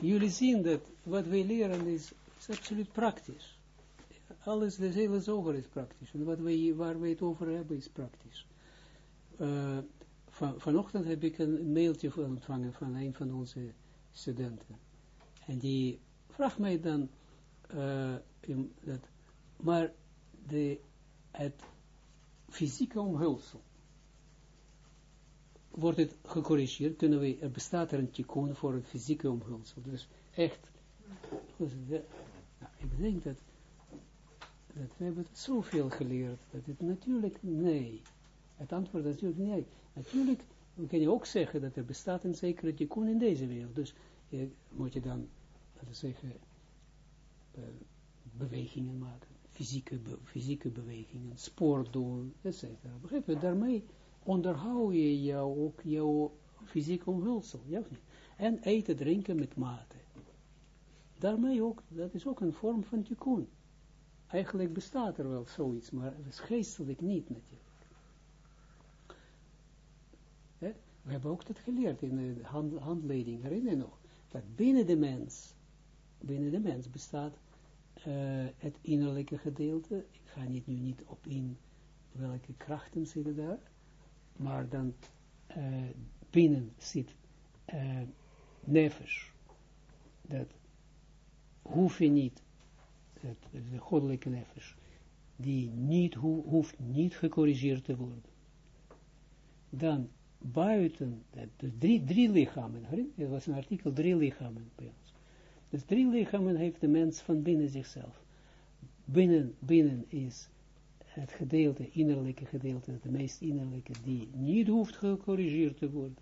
jullie zien dat wat wij leren is, is absoluut praktisch. Alles, de hele zoger is praktisch. En wat wij, waar wij het over hebben is praktisch. Uh, van, vanochtend heb ik een mailtje ontvangen van een van onze studenten. En die vraagt mij dan, uh, dat, maar de, het fysieke omhulsel, wordt het gecorrigeerd, kunnen we, er bestaat er een tikkun voor het fysieke omhulsel. Dus echt, nou, ik denk dat, we hebben zoveel geleerd, dat het natuurlijk nee. Het antwoord is natuurlijk nee. Natuurlijk kan je ook zeggen dat er bestaat een zekere tikkun in deze wereld. Dus je, moet je dan, laten zeggen, uh, bewegingen maken. Fysieke, fysieke bewegingen, sport doen, etc. Begrijp je? Daarmee onderhoud je jou ook jouw fysiek omhulsel, ja of niet? En eten, drinken met mate. Daarmee ook, dat is ook een vorm van tikkun. Eigenlijk bestaat er wel zoiets, maar het is geestelijk niet natuurlijk. We hebben ook dat geleerd in de hand, handleiding, herinner je nog? Dat binnen de mens, binnen de mens bestaat uh, het innerlijke gedeelte. Ik ga niet, nu niet op in welke krachten zitten daar, maar dan uh, binnen zit uh. Dat hoef je niet, het, de goddelijke nefesh, die niet ho hoeft niet gecorrigeerd te worden. Dan buiten, dus drie, drie lichamen, het was een artikel, drie lichamen bij ons. Dus drie lichamen heeft de mens van binnen zichzelf. Binnen, binnen is het gedeelte, innerlijke gedeelte, het meest innerlijke, die niet hoeft gecorrigeerd te worden.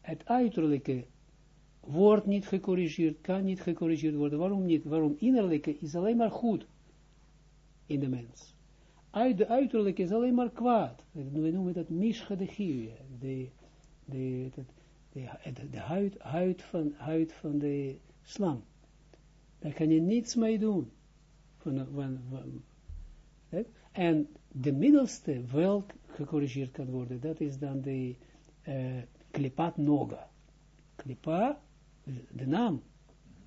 Het uiterlijke wordt niet gecorrigeerd, kan niet gecorrigeerd worden. Waarom niet? Waarom innerlijke is alleen maar goed in de mens. Uit de uiterlijke is alleen maar kwaad. We noemen dat mischa de de, de, huid, huid, van, huid van de slang. Daar kan je niets mee doen. Van, en de middelste welk gecorrigeerd kan worden, dat is dan de uh, klipat noga. Klipa, de naam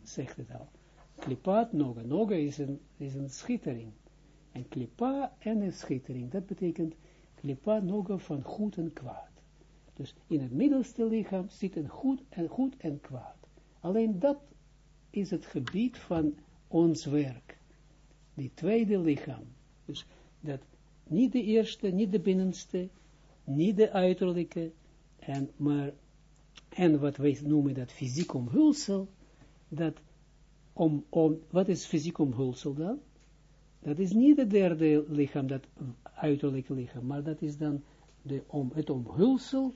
zegt het al. Klipat noga. Noga is een, is een schittering. En klipa en een schittering. Dat betekent klipa noga van goed en kwaad. Dus in het middelste lichaam zit een goed en, goed en kwaad. Alleen dat is het gebied van ons werk. Die tweede lichaam. Dus dat niet de eerste, niet de binnenste, niet de uiterlijke, en, maar, en wat wij noemen dat fysiek omhulsel, dat om, om, wat is fysiek omhulsel dan? Dat is niet het derde lichaam, dat uiterlijke lichaam, maar dat is dan de, om, het omhulsel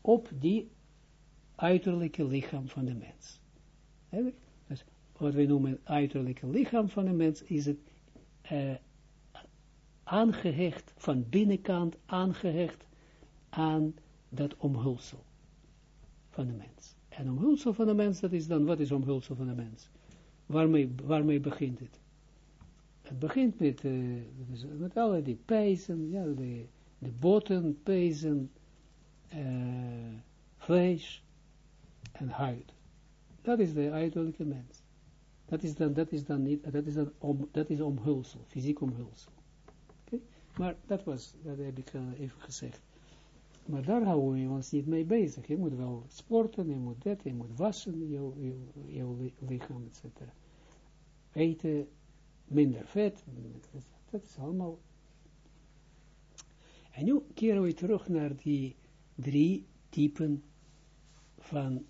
op die uiterlijke lichaam van de mens. Dus wat wij noemen uiterlijke lichaam van de mens, is het uh, aangehecht, van binnenkant aangehecht aan dat omhulsel van de mens. En omhulsel van de mens, dat is dan, wat is omhulsel van de mens? Waarmee, waarmee begint het? Het begint met, uh, met alle die pijzen, ja, de, de botten, pijzen, uh, vlees en huid. Dat is de uiterlijke mens. Dat is dan, dat is dan niet, dat is dan om, dat is omhulsel, fysiek omhulsel. Maar dat was, dat heb ik uh, even gezegd. Maar daar houden we ons niet mee bezig. Je moet wel sporten, je moet dat, je moet wassen, jouw, jouw, jouw lichaam, etc. Eten, minder vet, dat is allemaal. En nu keren we terug naar die drie typen van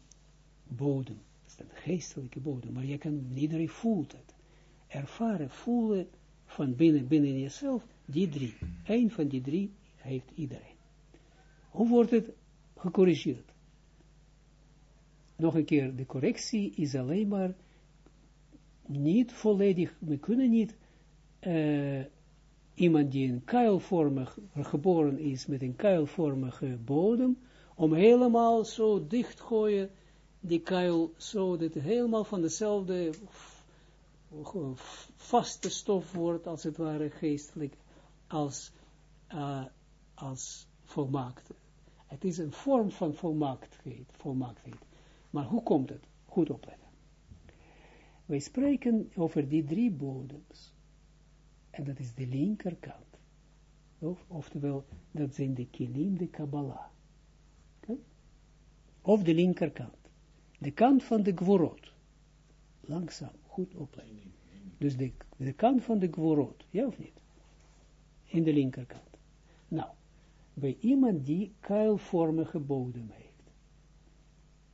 bodem. Dat is een geestelijke bodem, maar je kan, iedereen voelt het. Ervaren, voelen van binnen, binnen jezelf, die drie. Eén van die drie heeft iedereen. Hoe wordt het gecorrigeerd? Nog een keer, de correctie is alleen maar niet volledig, we kunnen niet uh, iemand die een kuilvormig geboren is met een kuilvormige bodem, om helemaal zo dicht gooien, die kuil, zo dat het helemaal van dezelfde vaste stof wordt, als het ware geestelijk, als, uh, als volmaakt. Het is een vorm van volmaaktheid, volmaaktheid. Maar hoe komt het? Goed opletten. wij spreken over die drie bodems. En dat is de linkerkant. Of, oftewel, dat zijn de kilim, de Kabbalah. Of de linkerkant. De kant van de gvorot. Langzaam, goed opleiden. Dus de, de kant van de gvorot, ja of niet? In de linkerkant. Nou, bij iemand die kuilvormige bodem heeft.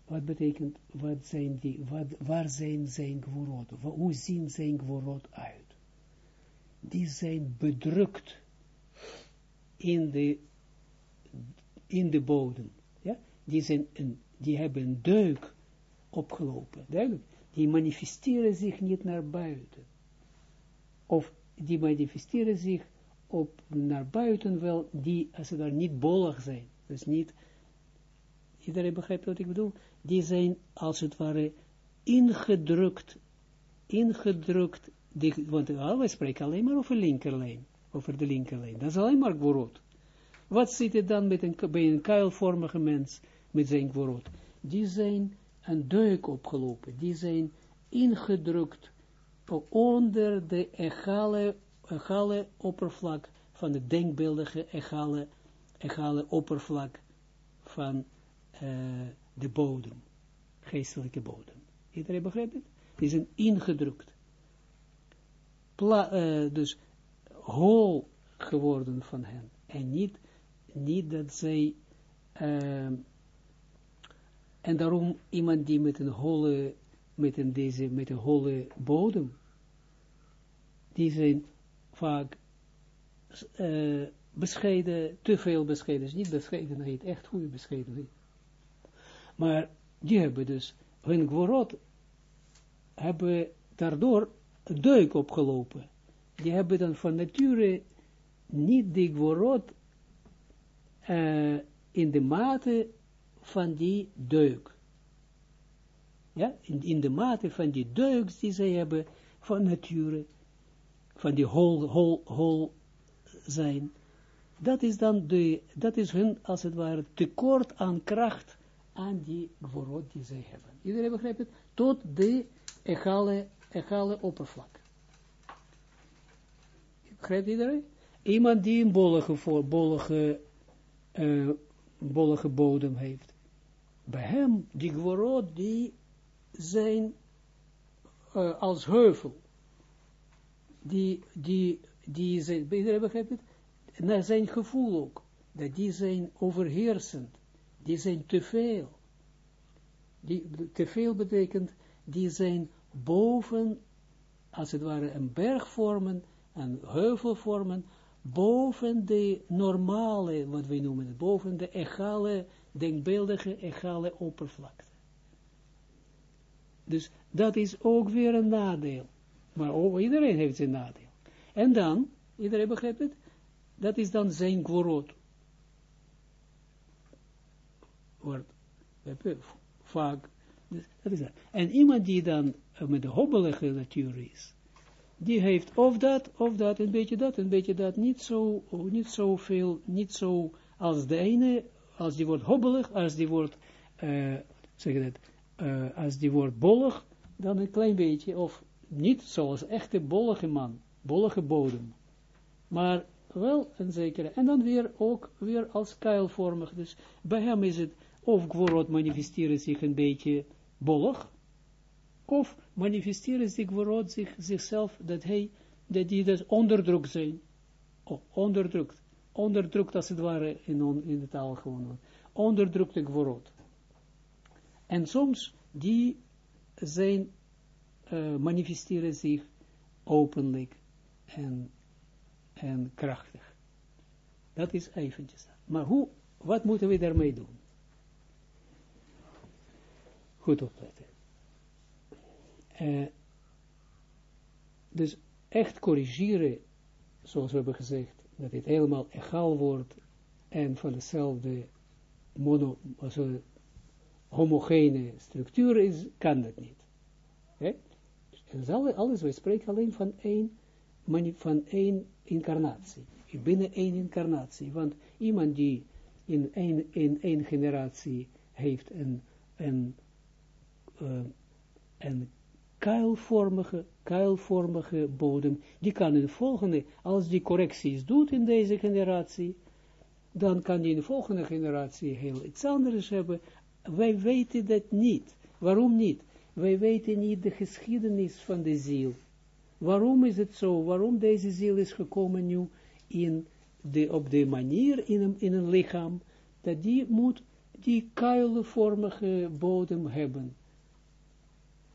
Wat betekent, wat zijn die, wat, waar zijn zijn gvorot? Hoe zien zijn gvorot uit? Die zijn bedrukt in de, in de bodem. Ja? Die, zijn een, die hebben een deuk opgelopen. Duidelijk. Die manifesteren zich niet naar buiten. Of die manifesteren zich op naar buiten wel, die als ze daar niet bollig zijn. Dus niet, iedereen begrijpt wat ik bedoel? Die zijn als het ware ingedrukt, ingedrukt, die, want we spreken alleen maar over linkerlijn over de linkerlijn. Dat is alleen maar gworot. Wat zit er dan met een, bij een kuilvormige mens met zijn gworot? Die zijn een deuk opgelopen, die zijn ingedrukt onder de egale, egale oppervlak van de denkbeeldige egale, egale oppervlak van uh, de bodem, geestelijke bodem. Iedereen begrijpt het? Die zijn ingedrukt. Pla, uh, dus hol geworden van hen. En niet, niet dat zij, uh, en daarom iemand die met een holle, met een, deze, met een holle bodem, die zijn vaak uh, bescheiden, te veel bescheiden, dus niet bescheidenheid, echt goede bescheidenheid. Maar die hebben dus, hun gworot, hebben daardoor deuk opgelopen die hebben dan van nature niet de gworot uh, in de mate van die deuk. Ja, in, in de mate van die deuks die zij hebben van nature, van die hol, hol, hol zijn, dat is dan de, dat is hun, als het ware, tekort aan kracht aan die gworot die zij hebben. Iedereen begrijpt het? Tot de egale, egale oppervlak. Begrijpt iedereen? Iemand die een bollige, voor, bollige, bollige bodem heeft. Bij hem, die gworot, die zijn uh, als heuvel. Die, die, die zijn, begrijpt het? Naar zijn gevoel ook. Dat die zijn overheersend. Die zijn te veel. Die, te veel betekent, die zijn boven, als het ware, een berg vormen een heuvel vormen boven de normale, wat wij noemen boven de egale, denkbeeldige egale oppervlakte. Dus dat is ook weer een nadeel. Maar ook, iedereen heeft zijn nadeel. En dan, iedereen begrijpt het, dat is dan zijn gworot. Wordt vaak, dus dat is dat. En iemand die dan met de hobbelige natuur is, die heeft of dat, of dat, een beetje dat, een beetje dat, niet zo, niet zo veel, niet zo als de ene, als die wordt hobbelig, als die wordt, uh, zeg dat, uh, als die wordt bollig, dan een klein beetje, of niet zoals echte bollige man, bollige bodem, maar wel een zekere, en dan weer ook weer als kuilvormig, dus bij hem is het, of Gworot manifesteren zich een beetje bollig, of manifesteren zich vooruit zich, zichzelf, dat hij, dat die dus onderdrukt zijn. Oh, onderdrukt. Onderdrukt als het ware in, in de taal gewoon. Onderdrukte vooruit. En soms, die zijn, uh, manifesteren zich openlijk en, en krachtig. Dat is eventjes. Maar hoe, wat moeten we daarmee doen? Goed opletten. Uh, dus echt corrigeren, zoals we hebben gezegd, dat het helemaal egaal wordt en van dezelfde mono, homogene structuur is, kan dat niet. Dus alles, we spreken alleen van één, van één incarnatie, binnen één incarnatie, want iemand die in één, in één generatie heeft een, een, uh, een kuilvormige, kuilvormige bodem, die kan in de volgende, als die correcties doet in deze generatie, dan kan die in de volgende generatie heel iets anders hebben. Wij weten dat niet. Waarom niet? Wij weten niet de geschiedenis van de ziel. Waarom is het zo? Waarom deze ziel is gekomen nu in de, op de manier in een, in een lichaam, dat die moet die kuilenvormige bodem hebben.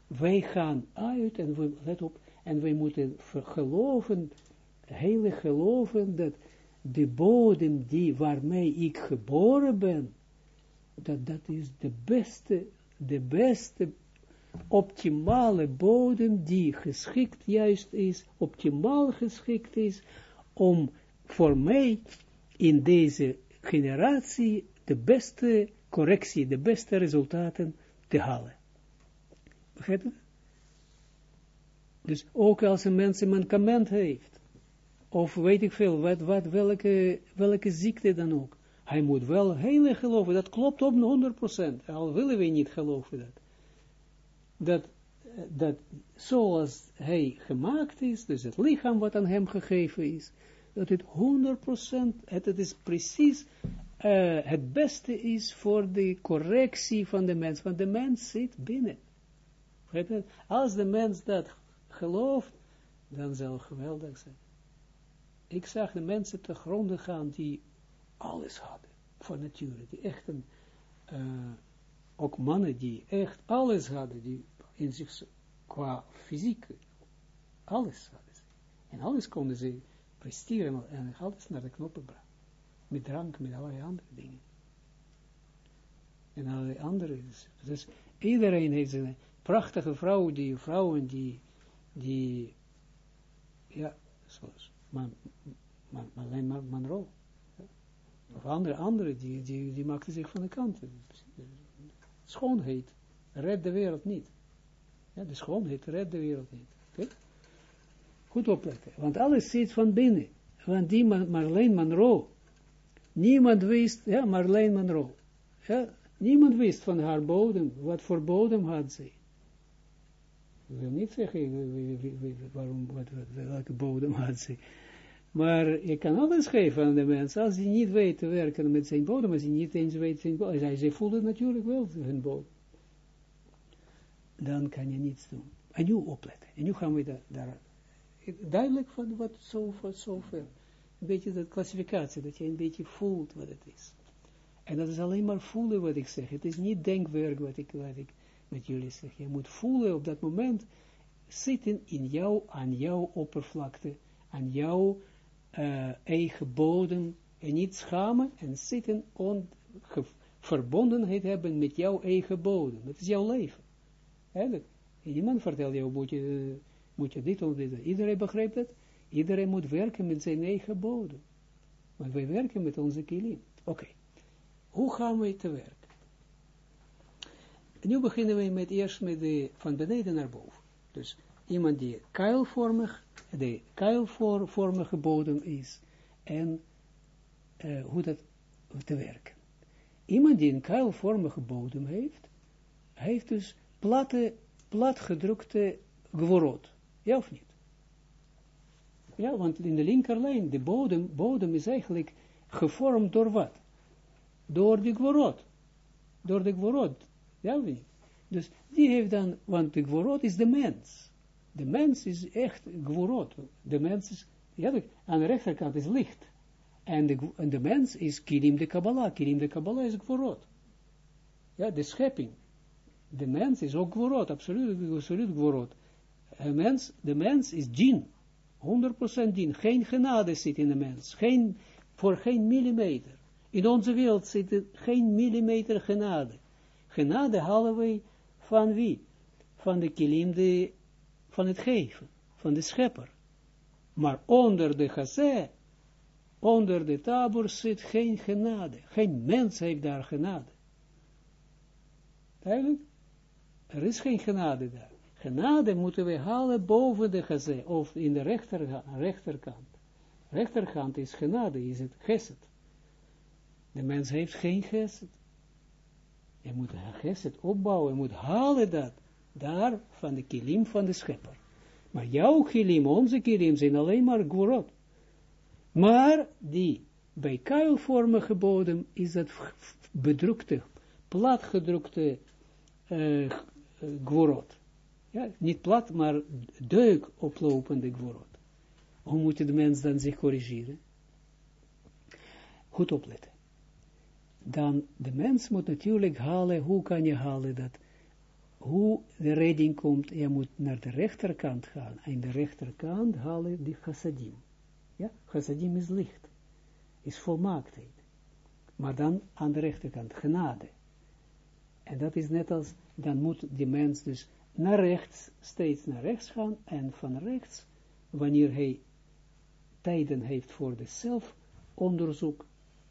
Wij gaan uit en we, let op, en wij moeten geloven, heilig geloven, dat de bodem die, waarmee ik geboren ben, dat dat is de beste, de beste optimale bodem die geschikt juist is, optimaal geschikt is, om voor mij in deze generatie de beste correctie, de beste resultaten te halen. Begrijp je? Dus ook als een mens een mankement heeft, of weet ik veel, wat, wat, welke, welke ziekte dan ook, hij moet wel heel geloven, dat klopt op 100%, al willen we niet geloven dat. Dat, dat zoals hij gemaakt is, dus het lichaam wat aan hem gegeven is, dat het 100%, het, het is precies uh, het beste is voor de correctie van de mens, want de mens zit binnen. Als de mens dat gelooft, dan zal het geweldig zijn. Ik zag de mensen te gronden gaan die alles hadden, van nature, die echt een, uh, ook mannen die echt alles hadden, die in zich, qua fysiek, alles hadden ze. En alles konden ze presteren en alles naar de knoppen brengen. Met drank, met allerlei andere dingen. En allerlei andere. Dus iedereen heeft een prachtige vrouw, die vrouwen die, die ja, zoals man, man, alleen maar Monroe. Of andere, andere die, die, die maakten zich van de kant. Schoonheid redt de wereld niet. Ja, de schoonheid redt de wereld niet. Goed opletten, want alles zit van binnen. Want die Marleen Monroe, niemand wist, ja, Marleen Monroe, ja, niemand wist van haar bodem, wat voor bodem had ze. Ik wil niet zeggen waarom, wat, welke bodem had ze. Maar je kan alles geven aan de mensen, als hij niet weet te werken met zijn bodem, als hij niet eens weet zijn bodem, zij voelde natuurlijk wel hun bodem. Dan kan je niets doen. En nu opletten. En nu gaan we daar, duidelijk van wat zo, zover. Een beetje dat klassificatie, dat je een beetje voelt wat het is. En dat is alleen maar voelen wat ik zeg. Het is niet denkwerk wat ik, wat ik met jullie zeg. Je moet voelen op dat moment, zitten in jou, aan jouw oppervlakte, aan jouw uh, eigen bodem, en niet schamen, en zitten on, verbondenheid hebben met jouw eigen bodem. Dat is jouw leven. Eigenlijk. Niemand vertelt jou, moet je, moet je dit of dit. Iedereen begrijpt het. Iedereen moet werken met zijn eigen bodem. Want wij werken met onze kilim. Oké. Hoe gaan we te werk? nu beginnen we met eerst met de, van beneden naar boven. Dus iemand die kuilvormig, de kuilvormige bodem is, en uh, hoe dat te werken. Iemand die een kuilvormige bodem heeft, heeft dus platte, platgedrukte gworot. Ja of niet? Ja, want in de linkerlijn, de bodem, bodem is eigenlijk gevormd door wat? Door de gworot. Door de gworot. Ja of niet? Dus die heeft dan, want de gworot is de mens. De mens is echt gworot. De mens is, ja, aan de rechterkant is licht. En de, de mens is kilim de Kabbalah. Kilim de Kabbalah is gworot. Ja, de schepping. De mens is ook gworot, absoluut, absoluut gworot. De mens, de mens is djinn. 100% dien. Geen genade zit in de mens. Geen, voor geen millimeter. In onze wereld zit geen millimeter genade. Genade halen van wie? Van de kilim de, van het geven. Van de schepper. Maar onder de gazé, onder de tabor zit geen genade. Geen mens heeft daar genade. Duidelijk? Er is geen genade daar. Genade moeten we halen boven de gazé, of in de rechter, rechterkant. Rechterkant is genade, is het geset. De mens heeft geen geset. Je moet geset opbouwen, je moet halen dat. Daar van de kilim van de schepper. Maar jouw kilim, onze kilim, zijn alleen maar gworot. Maar die bij kuilvormige bodem is dat bedrukte, platgedrukte uh. Ja, niet plat, maar deuk oplopende gworot. Hoe moet de mens dan zich corrigeren? Goed opletten. Dan, de mens moet natuurlijk halen, hoe kan je halen dat, hoe de redding komt, je moet naar de rechterkant gaan, en de rechterkant halen die chassadim. Ja, chassadim is licht, is volmaaktheid. Maar dan aan de rechterkant, genade. En dat is net als, dan moet die mens dus naar rechts, steeds naar rechts gaan, en van rechts, wanneer hij tijden heeft voor de zelfonderzoek,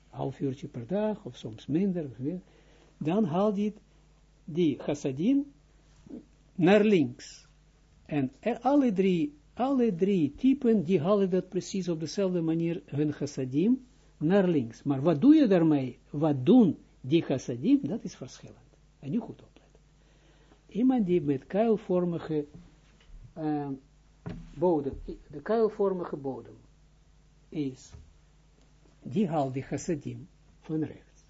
half uurtje per dag, of soms minder, dan haalt hij die chassadim naar links. En er, alle drie, alle drie typen, die halen dat precies op dezelfde manier, hun chassadim, naar links. Maar wat doe je daarmee? Wat doen die chassadim? Dat is verschillend. En nu goed opletten. Iemand die met kuilvormige uh, bodem, de kuilvormige bodem, is, die haalt die chassadim van rechts,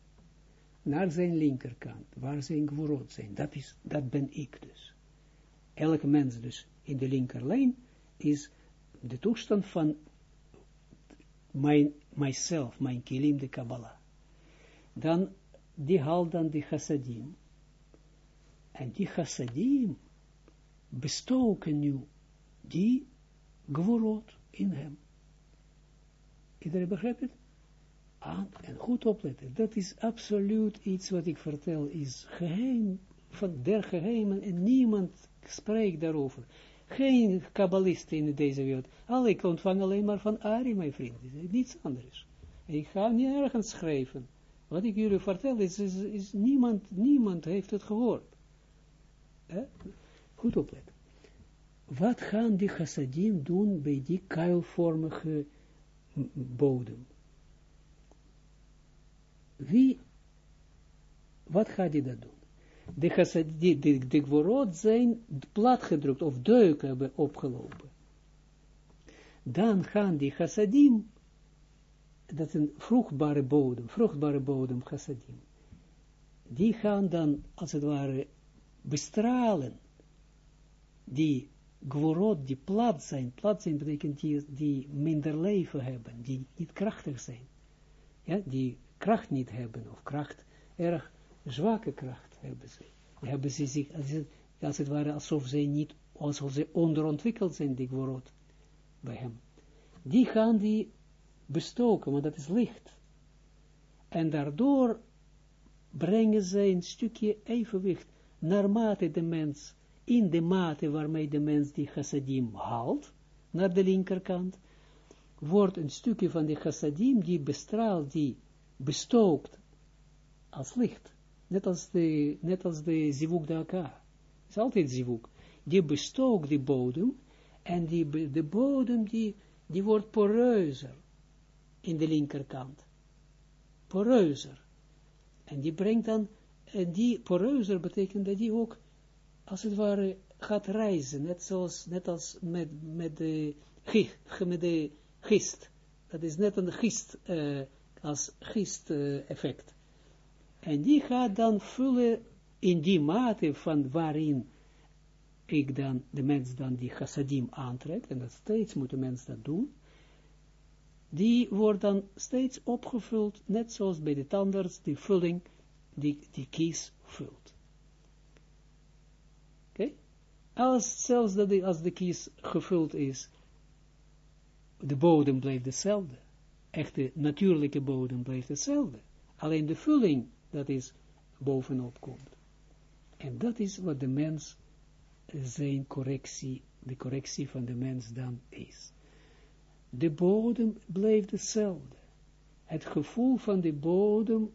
naar zijn linkerkant, waar zijn gvorot zijn, dat, is, dat ben ik dus. Elke mens dus in de linkerlijn is de toestand van mijn, mijzelf, mijn kilim de Kabbalah. Dan, die haalt dan die chassadim. En die chassadim bestoken nu die gvorot in hem. Iedereen begrijpt het? Ah, en goed opletten. Dat is absoluut iets wat ik vertel, is geheim, van der geheimen, en niemand spreekt daarover. Geen kabbalisten in deze wereld. Alle, ik ontvang alleen maar van Ari, mijn vriend. Niets anders. Ik ga niet ergens schrijven. Wat ik jullie vertel, is, is, niemand, niemand heeft het gehoord. Eh? Goed opletten. Wat gaan die chassadim doen bij die kuilvormige bodem. Wie, wat gaat hij dat doen? De, de gworot zijn platgedrukt of deuk hebben opgelopen. Dan gaan die chassadim, dat is een vruchtbare bodem, vruchtbare bodem chassadim, die gaan dan, als het ware, bestralen die gworot die plat zijn, plat zijn betekent die, die minder leven hebben, die niet krachtig zijn. Ja, die kracht niet hebben, of kracht, erg zwakke kracht hebben ze. Hebben ze zich, als het ware, alsof ze niet, alsof ze onderontwikkeld zijn, die gworot, bij hem. Die gaan die bestoken, want dat is licht. En daardoor brengen ze een stukje evenwicht, naarmate de mens in de mate waarmee de mens die chassadim haalt, naar de linkerkant, wordt een stukje van die chassadim, die bestraalt, die bestookt, als licht. Net als de, net als de zivuk de. Het is altijd zivuk. Die bestookt de bodem, en die, de bodem, die, die wordt poreuzer, in de linkerkant. Poreuzer. En die brengt dan, en die poreuzer betekent dat die ook als het ware gaat reizen, net zoals, net als met, met, de, met de gist. Dat is net een gist, uh, als gist uh, effect. En die gaat dan vullen in die mate van waarin ik dan, de mens dan die chassadim aantrekt, en dat steeds moet de mens dat doen, die wordt dan steeds opgevuld, net zoals bij de tandarts, die vulling, die, die kies vult. Als zelfs dat de, als de kies gevuld is, de bodem blijft hetzelfde. Echte natuurlijke bodem blijft hetzelfde. Alleen de vulling, dat is bovenop komt. En dat is wat de mens, zijn correctie, de correctie van de mens dan is. De bodem blijft hetzelfde. Het gevoel van de bodem,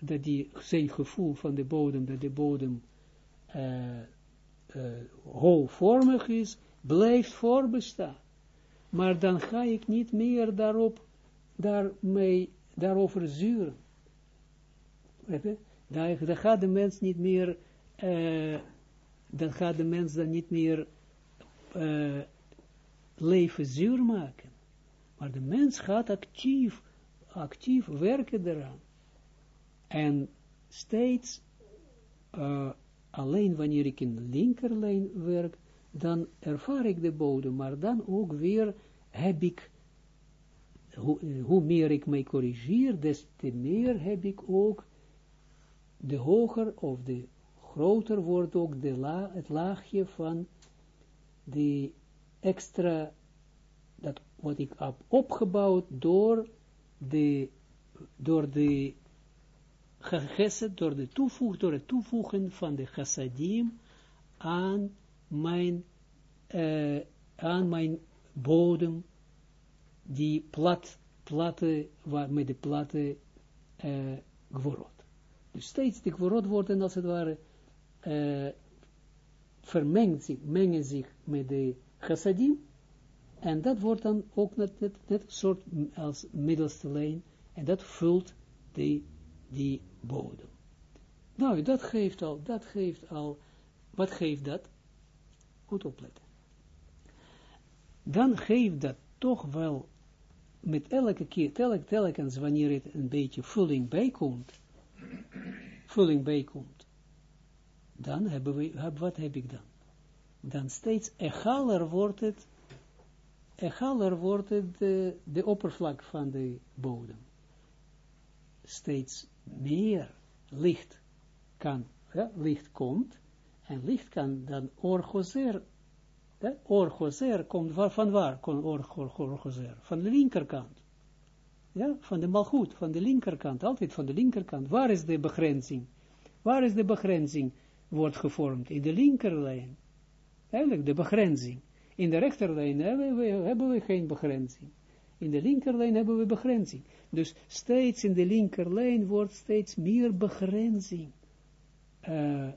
dat die, zijn gevoel van de bodem, dat de bodem uh, uh, holvormig is, blijft voorbestaan. Maar dan ga ik niet meer daarop, daarmee, daarover zuren. Daar gaat de mens niet meer uh, dan gaat de mens dan niet meer uh, leven zuur maken. Maar de mens gaat actief, actief werken eraan. En steeds, uh, alleen wanneer ik in de linkerlijn werk, dan ervaar ik de bodem, maar dan ook weer heb ik, hoe meer ik mij corrigeer, des te meer heb ik ook, de hoger of de groter wordt ook de la, het laagje van de extra, dat wat ik heb opgebouwd door de, door de gegessen, door, de toevoeg, door het toevoegen van de chassadim aan mijn, uh, aan mijn bodem, die plat, platte, waar, met de platte uh. Dus steeds die gworot worden als het ware uh, vermengt zich, mengen zich met de chassadim, en dat wordt dan ook net, net, net soort als middelste lijn, en dat vult die, die bodem. Nou, dat geeft al, dat geeft al, wat geeft dat? Goed opletten. Dan geeft dat toch wel, met elke keer, telk, telkens wanneer het een beetje vulling bijkomt, vulling bijkomt, dan hebben we, wat heb ik dan? Dan steeds egaler wordt het, egaler wordt het de, oppervlak van de bodem. Steeds meer licht kan, licht komt, en licht kan dan orgozer, orgozer komt van waar orgozer? Van de linkerkant. Ja, van de malgoed, van de linkerkant, altijd van de linkerkant. Waar is de begrenzing? Waar is de begrenzing? Wordt gevormd in de linkerlijn. Eigenlijk de begrenzing. In de rechterlijn hebben we, geen begrenzing. In de linkerlijn hebben we begrenzing. Dus steeds in de linkerlijn wordt steeds meer begrenzing. Uh,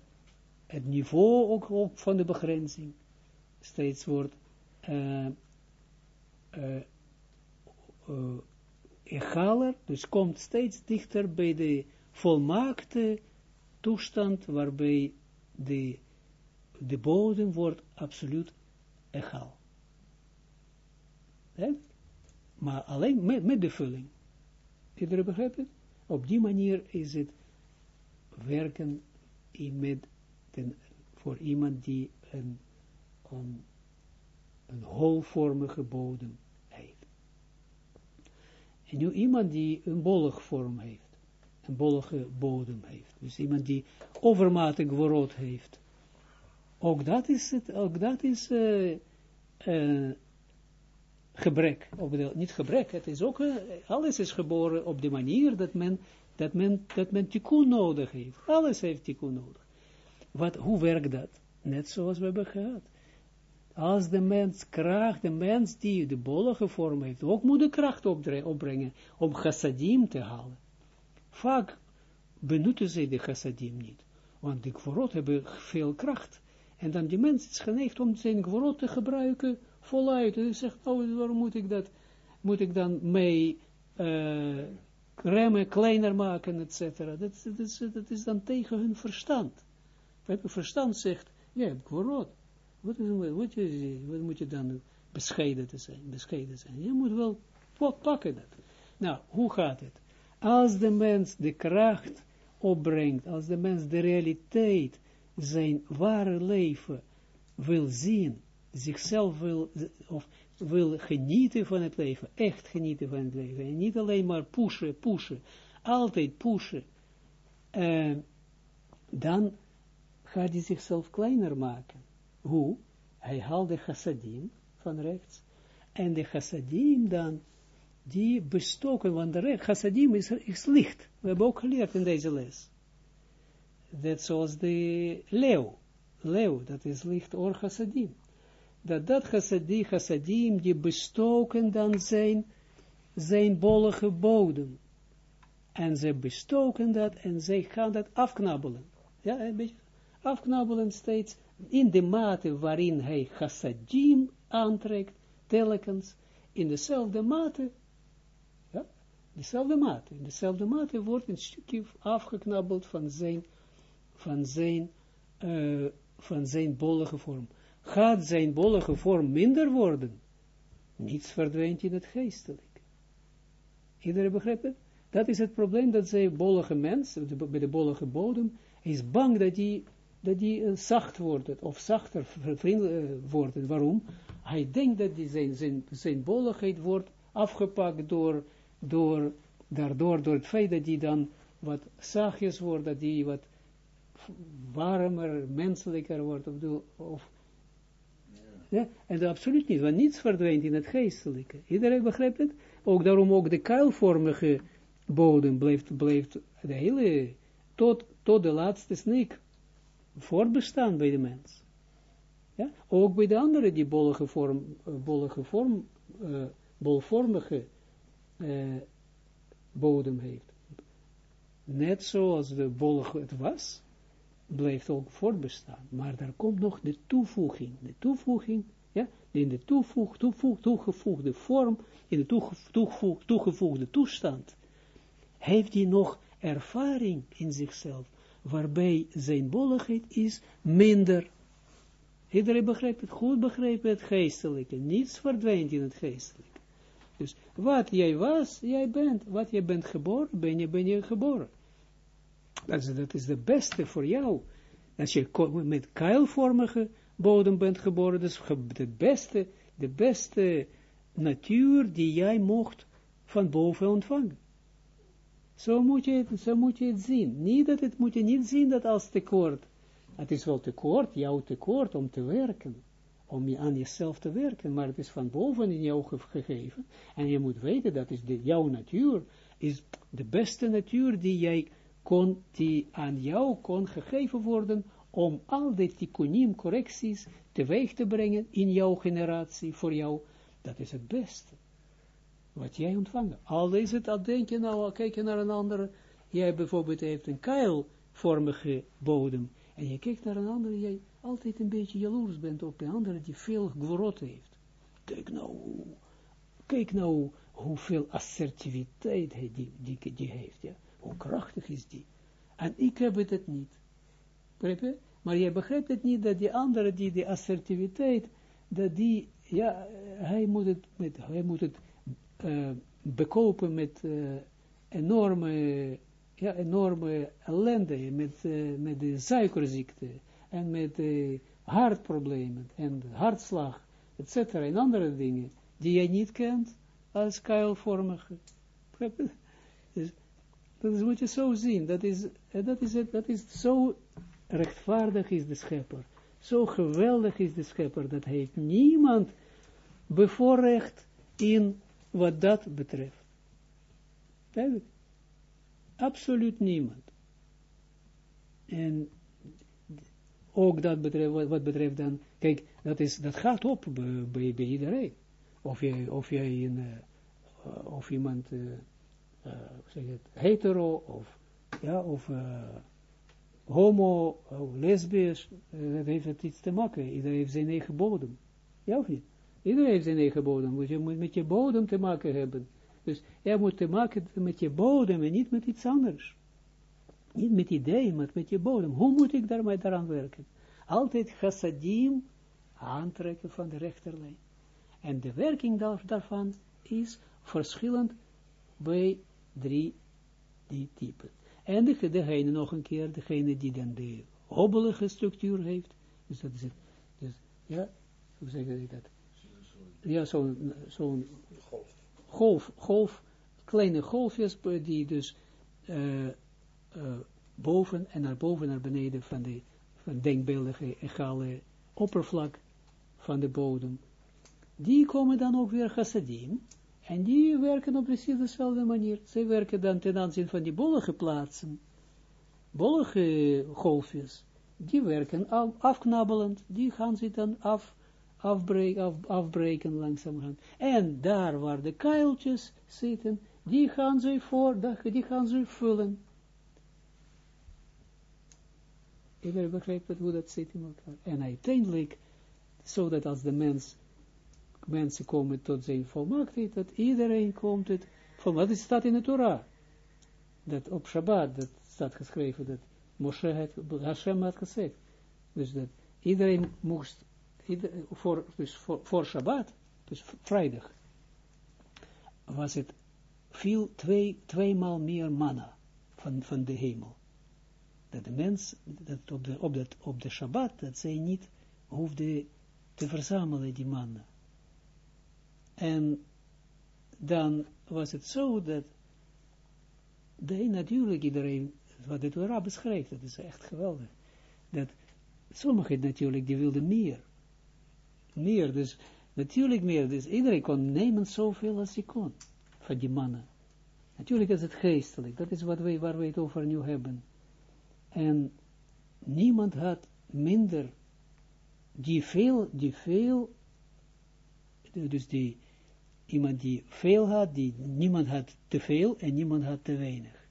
het niveau ook, van de begrenzing. Steeds wordt uh, uh, egaler, dus komt steeds dichter bij de volmaakte toestand waarbij de, de bodem wordt absoluut egaal. He? Maar alleen met, met de vulling. Iedereen begrijpt het? Op die manier is het werken met ten, voor iemand die een, een, een holvormige bodem. En nu iemand die een bollige vorm heeft, een bollige bodem heeft, dus iemand die overmatig worot heeft, ook dat is het, ook dat is uh, gebrek, of niet gebrek, het is ook, uh, alles is geboren op de manier dat men, dat men, dat men tikkun nodig heeft. Alles heeft tikkun nodig. Wat, hoe werkt dat? Net zoals we hebben gehad. Als de mens kracht, de mens die de bollige vorm heeft, ook moet de kracht opbrengen om chassadim te halen. Vaak benutten ze de chassadim niet, want de kvorot hebben veel kracht. En dan die mens is geneigd om zijn kvorot te gebruiken voluit. En hij zegt, oh, waarom moet ik dat, moet ik dan mee uh, remmen, kleiner maken, et cetera. Dat, dat, is dan tegen hun verstand. Verstand zegt, ja, hebt kvorot. Wat, wat, wat, wat moet je dan bescheiden te zijn, bescheiden zijn? Je moet wel pakken dat. Nou, hoe gaat het? Als de mens de kracht opbrengt, als de mens de realiteit, zijn ware leven wil zien, zichzelf wil, of wil genieten van het leven, echt genieten van het leven, en niet alleen maar pushen, pushen, altijd pushen, uh, dan gaat hij zichzelf kleiner maken. Hoe? Hij haalt de chassadim van rechts, en de chassadim dan, die bestoken, want de chassadim is, licht. We hebben ook geleerd in deze les. Dat zoals de leeuw. Leeuw, dat is licht or chassadim dat dat chassadim, chassadim, die bestoken dan zijn, zijn bollige bodem. En ze bestoken dat en zij gaan dat afknabbelen. Ja, een beetje afknabbelen steeds in de mate waarin hij chassadim aantrekt, telkens, in dezelfde mate, ja, dezelfde mate, in dezelfde mate wordt een stukje afgeknabbeld van zijn, van zijn uh, van zijn bollige vorm. Gaat zijn bollige vorm minder worden? Niets verdwijnt in het geestelijk. Iedereen begrijpt het? Dat is het probleem dat zij bollige mens, bij de bollige bodem, is bang dat die, dat die uh, zacht wordt, of zachter uh, wordt. Waarom? Hij denkt dat die zijn, zijn, zijn bolligheid wordt afgepakt door, door, daardoor, door het feit dat die dan wat zachtjes wordt, dat die wat warmer, menselijker wordt, of, of ja, en dat absoluut niet, want niets verdwijnt in het geestelijke. Iedereen begrijpt het? Ook daarom ook de kuilvormige bodem blijft, blijft de hele, tot, tot de laatste snik voortbestaan bij de mens. Ja? Ook bij de andere die bollige vorm, vorm, uh, bolvormige uh, bodem heeft. Net zoals de bollige het was, blijft ook voortbestaan. Maar daar komt nog de toevoeging. De toevoeging, ja, in de toevoeg, toegevoegde vorm, in de toegevoeg, toegevoegde toestand, heeft hij nog ervaring in zichzelf, waarbij zijn bolligheid is minder. Iedereen begrijpt het goed, begrijpt het geestelijke. Niets verdwijnt in het geestelijke. Dus wat jij was, jij bent. Wat jij bent geboren, ben je, ben je geboren. Dat is, dat is de beste voor jou. Als je met kuilvormige bodem bent geboren, dat is de beste, de beste natuur die jij mocht van boven ontvangen. Zo moet je het, zo moet je het zien. Niet dat het moet je niet zien dat als tekort. Het is wel tekort, jouw tekort om te werken. Om je aan jezelf te werken, maar het is van boven in jou gegeven. En je moet weten dat is jouw natuur is de beste natuur die jij kon, die aan jou kon gegeven worden om al die tikkunim correcties teweeg te brengen in jouw generatie, voor jou, dat is het beste. Wat jij ontvangt. Al is het, al denk je nou, kijk je naar een andere, jij bijvoorbeeld heeft een keilvormige bodem, en je kijkt naar een andere, jij altijd een beetje jaloers bent op een andere die veel gworot heeft. Kijk nou, kijk nou hoeveel assertiviteit hij die, die, die heeft, ja. Hoe krachtig is die? En ik heb het niet. Je? Maar je begrijpt het niet dat die andere, die die assertiviteit, dat die, ja, hij moet het, met, hij moet het uh, bekopen met uh, enorme, ja, enorme ellende, met, uh, met de suikerziekte, en met hartproblemen, en hartslag, etc. en andere dingen, die jij niet kent, als kuilvormige. Dus, dat is wat je zo zien, dat is, dat is dat is zo rechtvaardig is de schepper. Zo geweldig is de schepper, dat heeft niemand bevoorrecht in wat dat betreft. Duidelijk. Absoluut niemand. En ook dat betreft, wat, betreft dan, kijk, dat, is, dat gaat op bij, bij, iedereen. Of jij, of jij een, uh, of iemand, uh, zeg het, hetero, of, ja, of homo, of lesbisch, dat heeft het iets te maken. Iedereen heeft zijn eigen bodem. Ja of niet? Iedereen heeft zijn eigen bodem. Dus je moet met je bodem te maken hebben. Dus je moet te maken met je bodem en niet met iets anders. Niet met ideeën, maar met je bodem. Hoe moet ik daarmee daaraan werken? Altijd chassadim aantrekken van de rechterlijn. En de werking daarvan is verschillend bij drie die typen. En de, degene nog een keer, degene die dan de hobbelige structuur heeft. Dus dat is het. Dus, ja, hoe zeg ik dat? Ja, zo'n zo golf. golf, golf, kleine golfjes die dus uh, uh, boven en naar boven naar beneden van de van denkbeeldige egale oppervlak van de bodem. Die komen dan ook weer chassadim en die werken op precies dezelfde manier. Zij werken dan ten aanzien van die bollige plaatsen, bollige golfjes, die werken af, afknabbelend, die gaan ze dan af, afbreken, af, afbreken langzamerhand. En daar waar de kuiltjes zitten, die gaan ze voor, die gaan ze vullen. Iedereen begrijpt hoe dat zit in elkaar. En uiteindelijk, zodat als de mens mensen komen tot zijn volmaaktheid, dat iedereen komt het, van wat is staat in de Torah, dat op Shabbat, dat staat geschreven, dat Moshe het, Hashem had gezegd, dus dat iedereen moest, voor, dus voor, voor Shabbat, dus vrijdag, was het veel, twee, tweemaal meer manna van, van de hemel. Dat de mens, dat op, de, op, dat, op de Shabbat, dat zij niet hoefde te verzamelen, die mannen. En dan was het zo dat de natuurlijk iedereen, wat de Torah beschrijft, dat is echt geweldig, dat sommigen natuurlijk, die wilden meer. Meer, dus natuurlijk meer, dus iedereen kon nemen zoveel als hij kon, van die mannen. Natuurlijk is het geestelijk, dat is wat wij, waar we het over nu hebben. En niemand had minder, die veel, die veel, dus die, iemand die veel had, die, niemand had te veel en niemand had te weinig.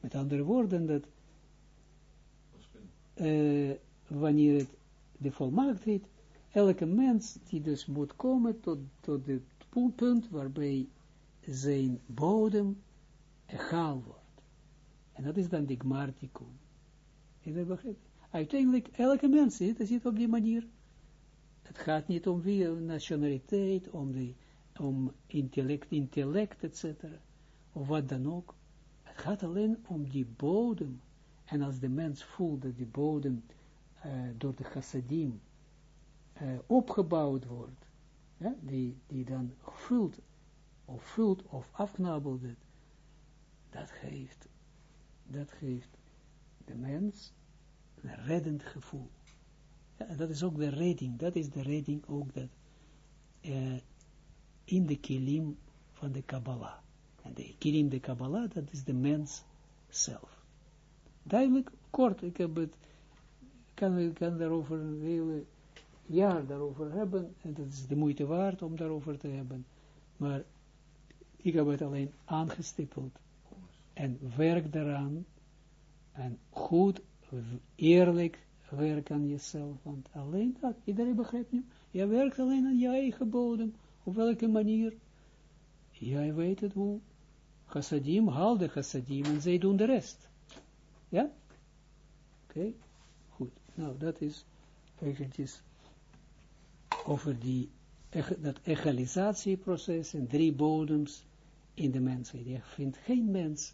Met andere woorden, dat uh, wanneer het de volmaaktheid, elke mens die dus moet komen tot, tot het punt waarbij zijn bodem egaal wordt. En dat is dan de gmartikum. Uiteindelijk, elke mens zit, zit op die manier. Het gaat niet om wie, nationaliteit, om, de, om intellect, intellect, etc. Of wat dan ook. Het gaat alleen om die bodem. En als de mens voelt dat die bodem uh, door de chassadim uh, opgebouwd wordt, die, die dan vult of vult of afknabbelt dat geeft, dat geeft de mens een reddend gevoel. Ja, dat is ook de redding, dat is de redding ook dat uh, in de kilim van de Kabbalah. En de kilim de Kabbalah, dat is de mens zelf. Duidelijk, kort, ik heb het, kan, kan daarover een hele jaar daarover hebben, en dat is de moeite waard om daarover te hebben, maar ik heb het alleen aangestippeld. En werk daaraan. En goed, eerlijk werk aan jezelf. Want alleen dat, iedereen begrijpt nu. Je werkt alleen aan je eigen bodem. Op welke manier? Jij weet het hoe. Chassadim, haal de chassadim en zij doen de rest. Ja? Oké, goed. Nou, dat is eventjes over die, dat egalisatieproces en drie bodems in de mensheid. Je vindt geen mens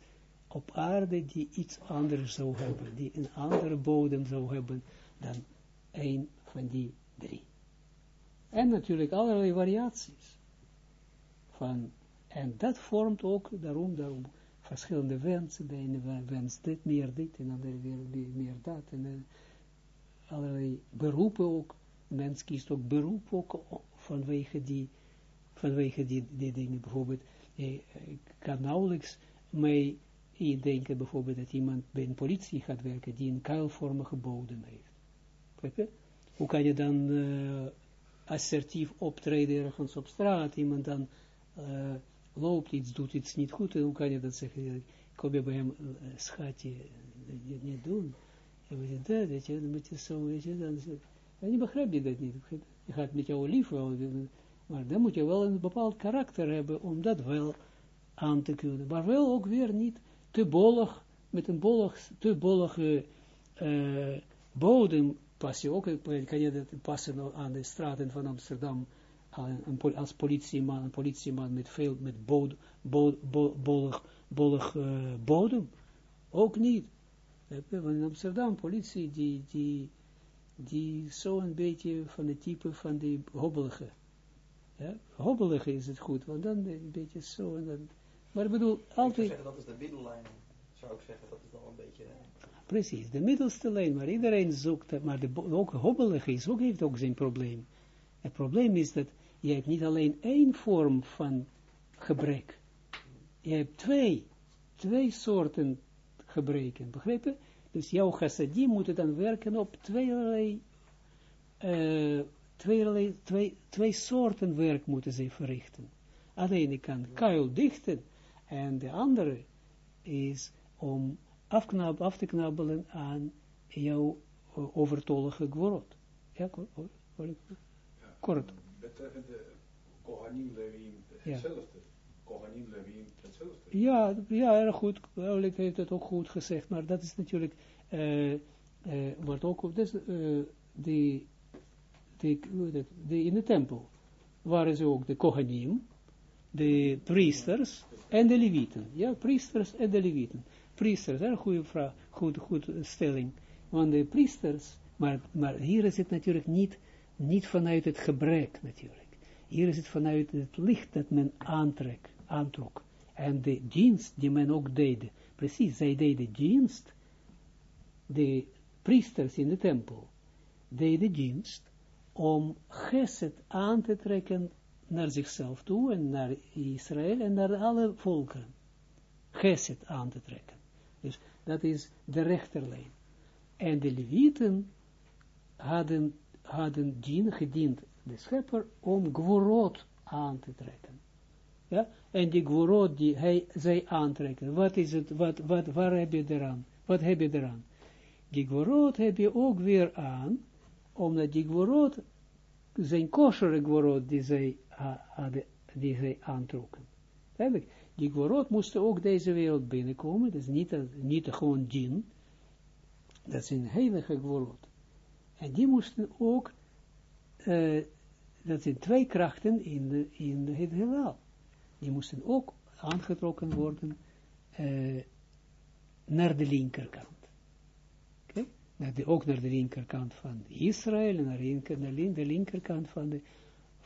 op aarde die iets anders zou hebben, die een andere bodem zou hebben dan een van die drie. En natuurlijk allerlei variaties van, en dat vormt ook, daarom, daarom, verschillende wensen, de ene wens dit, meer dit, en de andere weer meer dat, en uh, allerlei beroepen ook, mens kiest ook beroep ook vanwege die, vanwege die, die dingen, bijvoorbeeld, ik kan nauwelijks mij denken bijvoorbeeld dat iemand bij een politie gaat werken die een kuilvormige bodem heeft. Hoe kan je dan uh, assertief optreden ergens op straat, iemand dan uh, loopt iets, doet iets niet goed, en hoe kan je dat zeggen? Kom je bij hem, uh, schatje, niet, doen. Dat, je, dan moet je zo, weet en je begrijpt je dat niet. Je gaat met jouw lief wel, maar dan moet je wel een bepaald karakter hebben om dat wel aan te kunnen. Maar wel ook weer niet te bollig, met een bollig, te bollige uh, bodem pas je ook, kan je dat passen aan de straten van Amsterdam, als politieman, een politieman met veel, met bod, bod, bod, bollig, bollig bodem. Ook niet. In Amsterdam, politie, die, die, die zo een beetje van de type van die hobbelige. Ja, hobbelige is het goed, want dan een beetje zo en dan... Maar ik bedoel, altijd... Ik zeggen, dat is de middellijn. Zou ik zeggen, dat is wel een beetje... Precies, de middelste lijn, maar iedereen zoekt, maar de, ook hobbelig is, ook heeft ook zijn probleem. Het probleem is dat je hebt niet alleen één vorm van gebrek. Je hebt twee, twee soorten gebreken, begrepen? Dus jouw chassadim moeten dan werken op twee, uh, twee, twee, twee soorten werk moeten ze verrichten. Alleen ik kan kuil dichten en de andere is om afknab, af te knabbelen aan jouw uh, overtollige gworot. Ja, kort. kort. Betreffende Kohanim Levim, hetzelfde. Ja. Ja, ja, goed. heeft het ook goed gezegd, maar dat is natuurlijk, uh, ook, dus, uh, in de tempel, waren ze ook de Kohanim, de priesters en de levieten. Ja, priesters en de levieten. Priesters, een goede vraag, goed, goed stelling. Want de priesters, maar, maar hier is het natuurlijk niet, niet vanuit het gebrek natuurlijk. Hier is het vanuit het licht dat men aantrekt, aantrok. En de dienst die men ook deed, precies, zij deden dienst, de priesters in de tempel, deden dienst om geset aan te trekken naar zichzelf toe en naar Israël en naar alle volken. Geset aan te trekken. Dus dat is de rechterlijn. En de Levieten hadden, hadden dien, gediend de schepper om gworot aan te trekken. Ja, en die gworot die hij, zij aantrekken, wat is het, wat, wat, waar heb je eraan? Wat heb je eraan? Die gworot heb je ook weer aan, omdat die gworot, zijn kosher gworot die zij die zij aantrokken. Eigenlijk, die gworot moesten ook deze wereld binnenkomen, dus niet, niet gewoon dien, dat zijn heilige gworot. En die moesten ook, uh, dat zijn twee krachten in, de, in het heelal. Die moesten ook aangetrokken worden uh, naar de linkerkant. Okay? ook naar de linkerkant van Israël en naar, naar de linkerkant van de,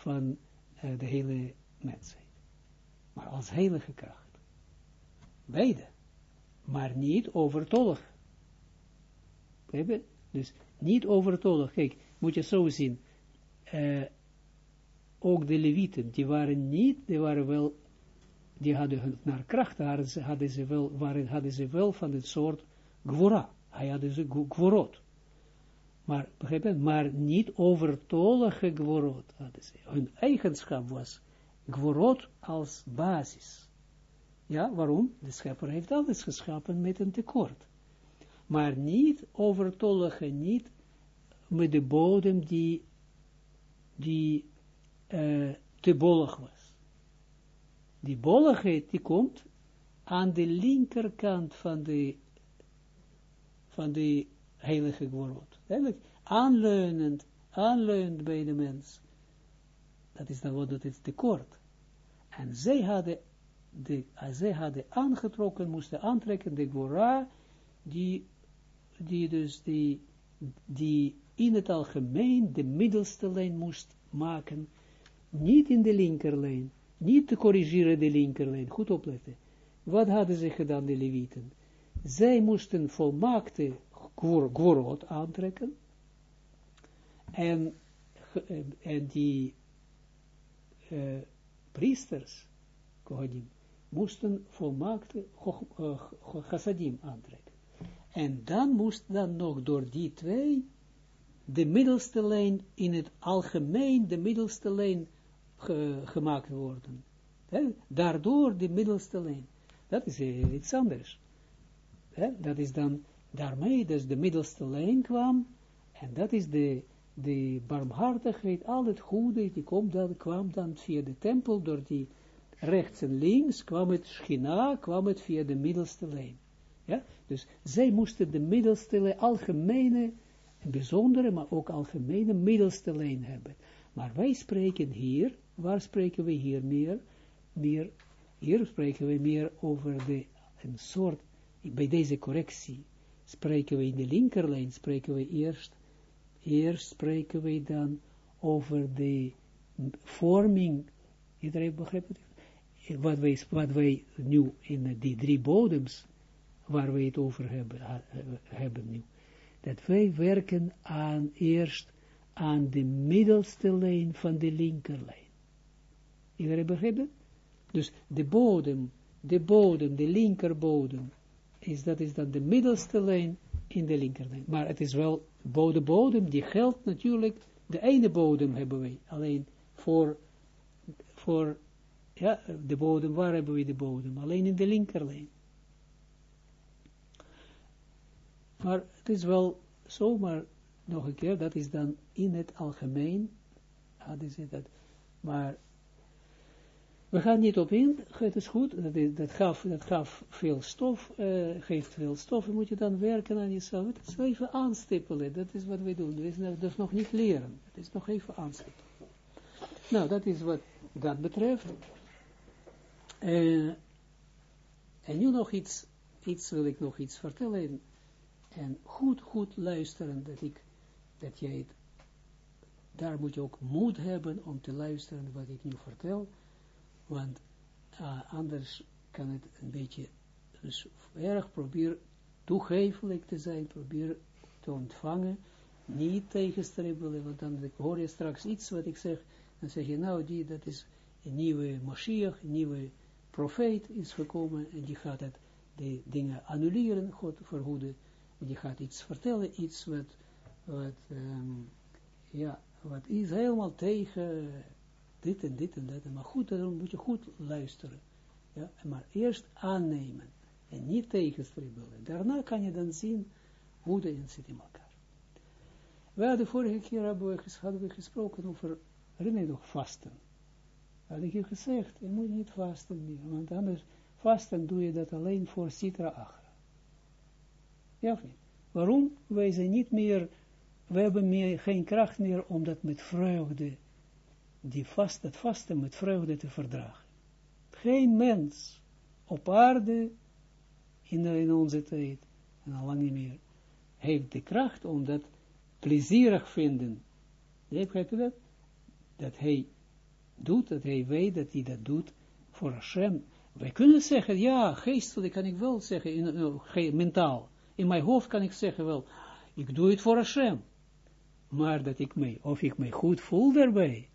uh, de hele mensheid. Maar als heilige kracht. Beide. Maar niet overtollig. Dus niet overtollig. Kijk, moet je zo zien. Uh, ook de levieten, die waren niet, die waren wel, die hadden naar kracht, hadden ze, wel, waren, hadden ze wel van het soort gwora. Hij hadden ze gworot. Maar, begrijp maar niet overtollige gworot hadden ze. Hun eigenschap was gworot als basis. Ja, waarom? De schepper heeft alles geschapen met een tekort maar niet overtollige, niet met de bodem die, die uh, te bollig was. Die bolligheid die komt aan de linkerkant van de, van de heilige woord. Eigenlijk aanleunend, aanleunend bij de mens. Dat is dan wat het is tekort. En zij hadden, de, zij hadden aangetrokken, moesten aantrekken de Gora, die die dus die, die in het algemeen de middelste lijn moest maken, niet in de linkerlijn, niet te corrigeren de linkerlijn, goed opletten. Wat hadden ze gedaan, de levieten? Zij moesten volmaakte gworot aantrekken, en, en die uh, priesters, Kohanim, moesten volmaakte chassadim aantrekken. En dan moest dan nog door die twee de middelste lijn in het algemeen, de middelste lijn gemaakt worden. Daardoor de middelste lijn. Dat is iets anders. Dat is dan daarmee dus de middelste lijn kwam. En dat is de, de barmhartigheid, al het goede, die komt dan, kwam dan via de tempel, door die rechts en links, kwam het schina, kwam het via de middelste lijn. Ja, dus zij moesten de middelste algemene, bijzondere, maar ook algemene middelste lijn hebben. Maar wij spreken hier, waar spreken we hier meer? meer hier spreken we meer over de, een soort, bij deze correctie, spreken we in de linkerlijn, spreken we eerst, eerst spreken we dan over de vorming, iedereen begrijpt het? Wat wij, wat wij nu in die drie bodems waar we het over hebben, hebben nu. Dat wij werken aan eerst aan de middelste lijn van de linkerlijn. Iedereen begrijpt Dus de bodem, de bodem, de linkerbodem, is, dat is dan de middelste lijn in de linkerlijn. Maar het is wel, de bodem, die geldt natuurlijk, de ene bodem hebben wij, alleen voor, voor ja, de bodem, waar hebben we de bodem? Alleen in de linkerlijn. Maar het is wel zomaar, nog een keer, dat is dan in het algemeen, dat, maar we gaan niet op in, het is goed, dat, gaf, dat gaf veel stof, uh, geeft veel stof, en moet je dan werken aan jezelf. Het is even aanstippelen, dat is wat we doen. Is, dat is nog niet leren, het is nog even aanstippelen. Nou, dat is wat dat betreft. Uh, en nu nog iets, iets wil ik nog iets vertellen. En goed, goed luisteren, dat ik, dat jij het, daar moet je ook moed hebben om te luisteren wat ik nu vertel want uh, anders kan het een beetje, dus erg probeer toegevelijk te zijn, probeer te ontvangen, niet tegenstribbelen, want dan hoor je straks iets wat ik zeg, dan zeg je, nou, die, dat is een nieuwe Mashiach, een nieuwe profeet is gekomen, en die gaat het, de dingen annuleren, God verhoeden, en die gaat iets vertellen, iets wat, um, ja, wat is helemaal tegen dit en dit en dat. Maar goed, dan moet je goed luisteren. Ja? Maar eerst aannemen. En niet tegenstribbelen. Daarna kan je dan zien hoe de zit in elkaar. We hadden vorige keer hebben we, gesproken over, herinner je nog, vasten. Had ik je gezegd, je moet niet vasten meer, want anders vasten doe je dat alleen voor Sitra Achra. Ja of niet? Waarom? Wij zijn niet meer, we hebben meer, geen kracht meer om dat met vreugde die vast, het vasten met vreugde te verdragen. Geen mens op aarde, in, in onze tijd, en al lang niet meer, heeft de kracht om dat plezierig vinden. Begrijp je dat? Dat hij doet, dat hij weet dat hij dat doet voor Hashem. Wij kunnen zeggen, ja, geestelijk kan ik wel zeggen, in, in, mentaal. In mijn hoofd kan ik zeggen wel, ik doe het voor Hashem. Maar dat ik mij, of ik mij goed voel daarbij,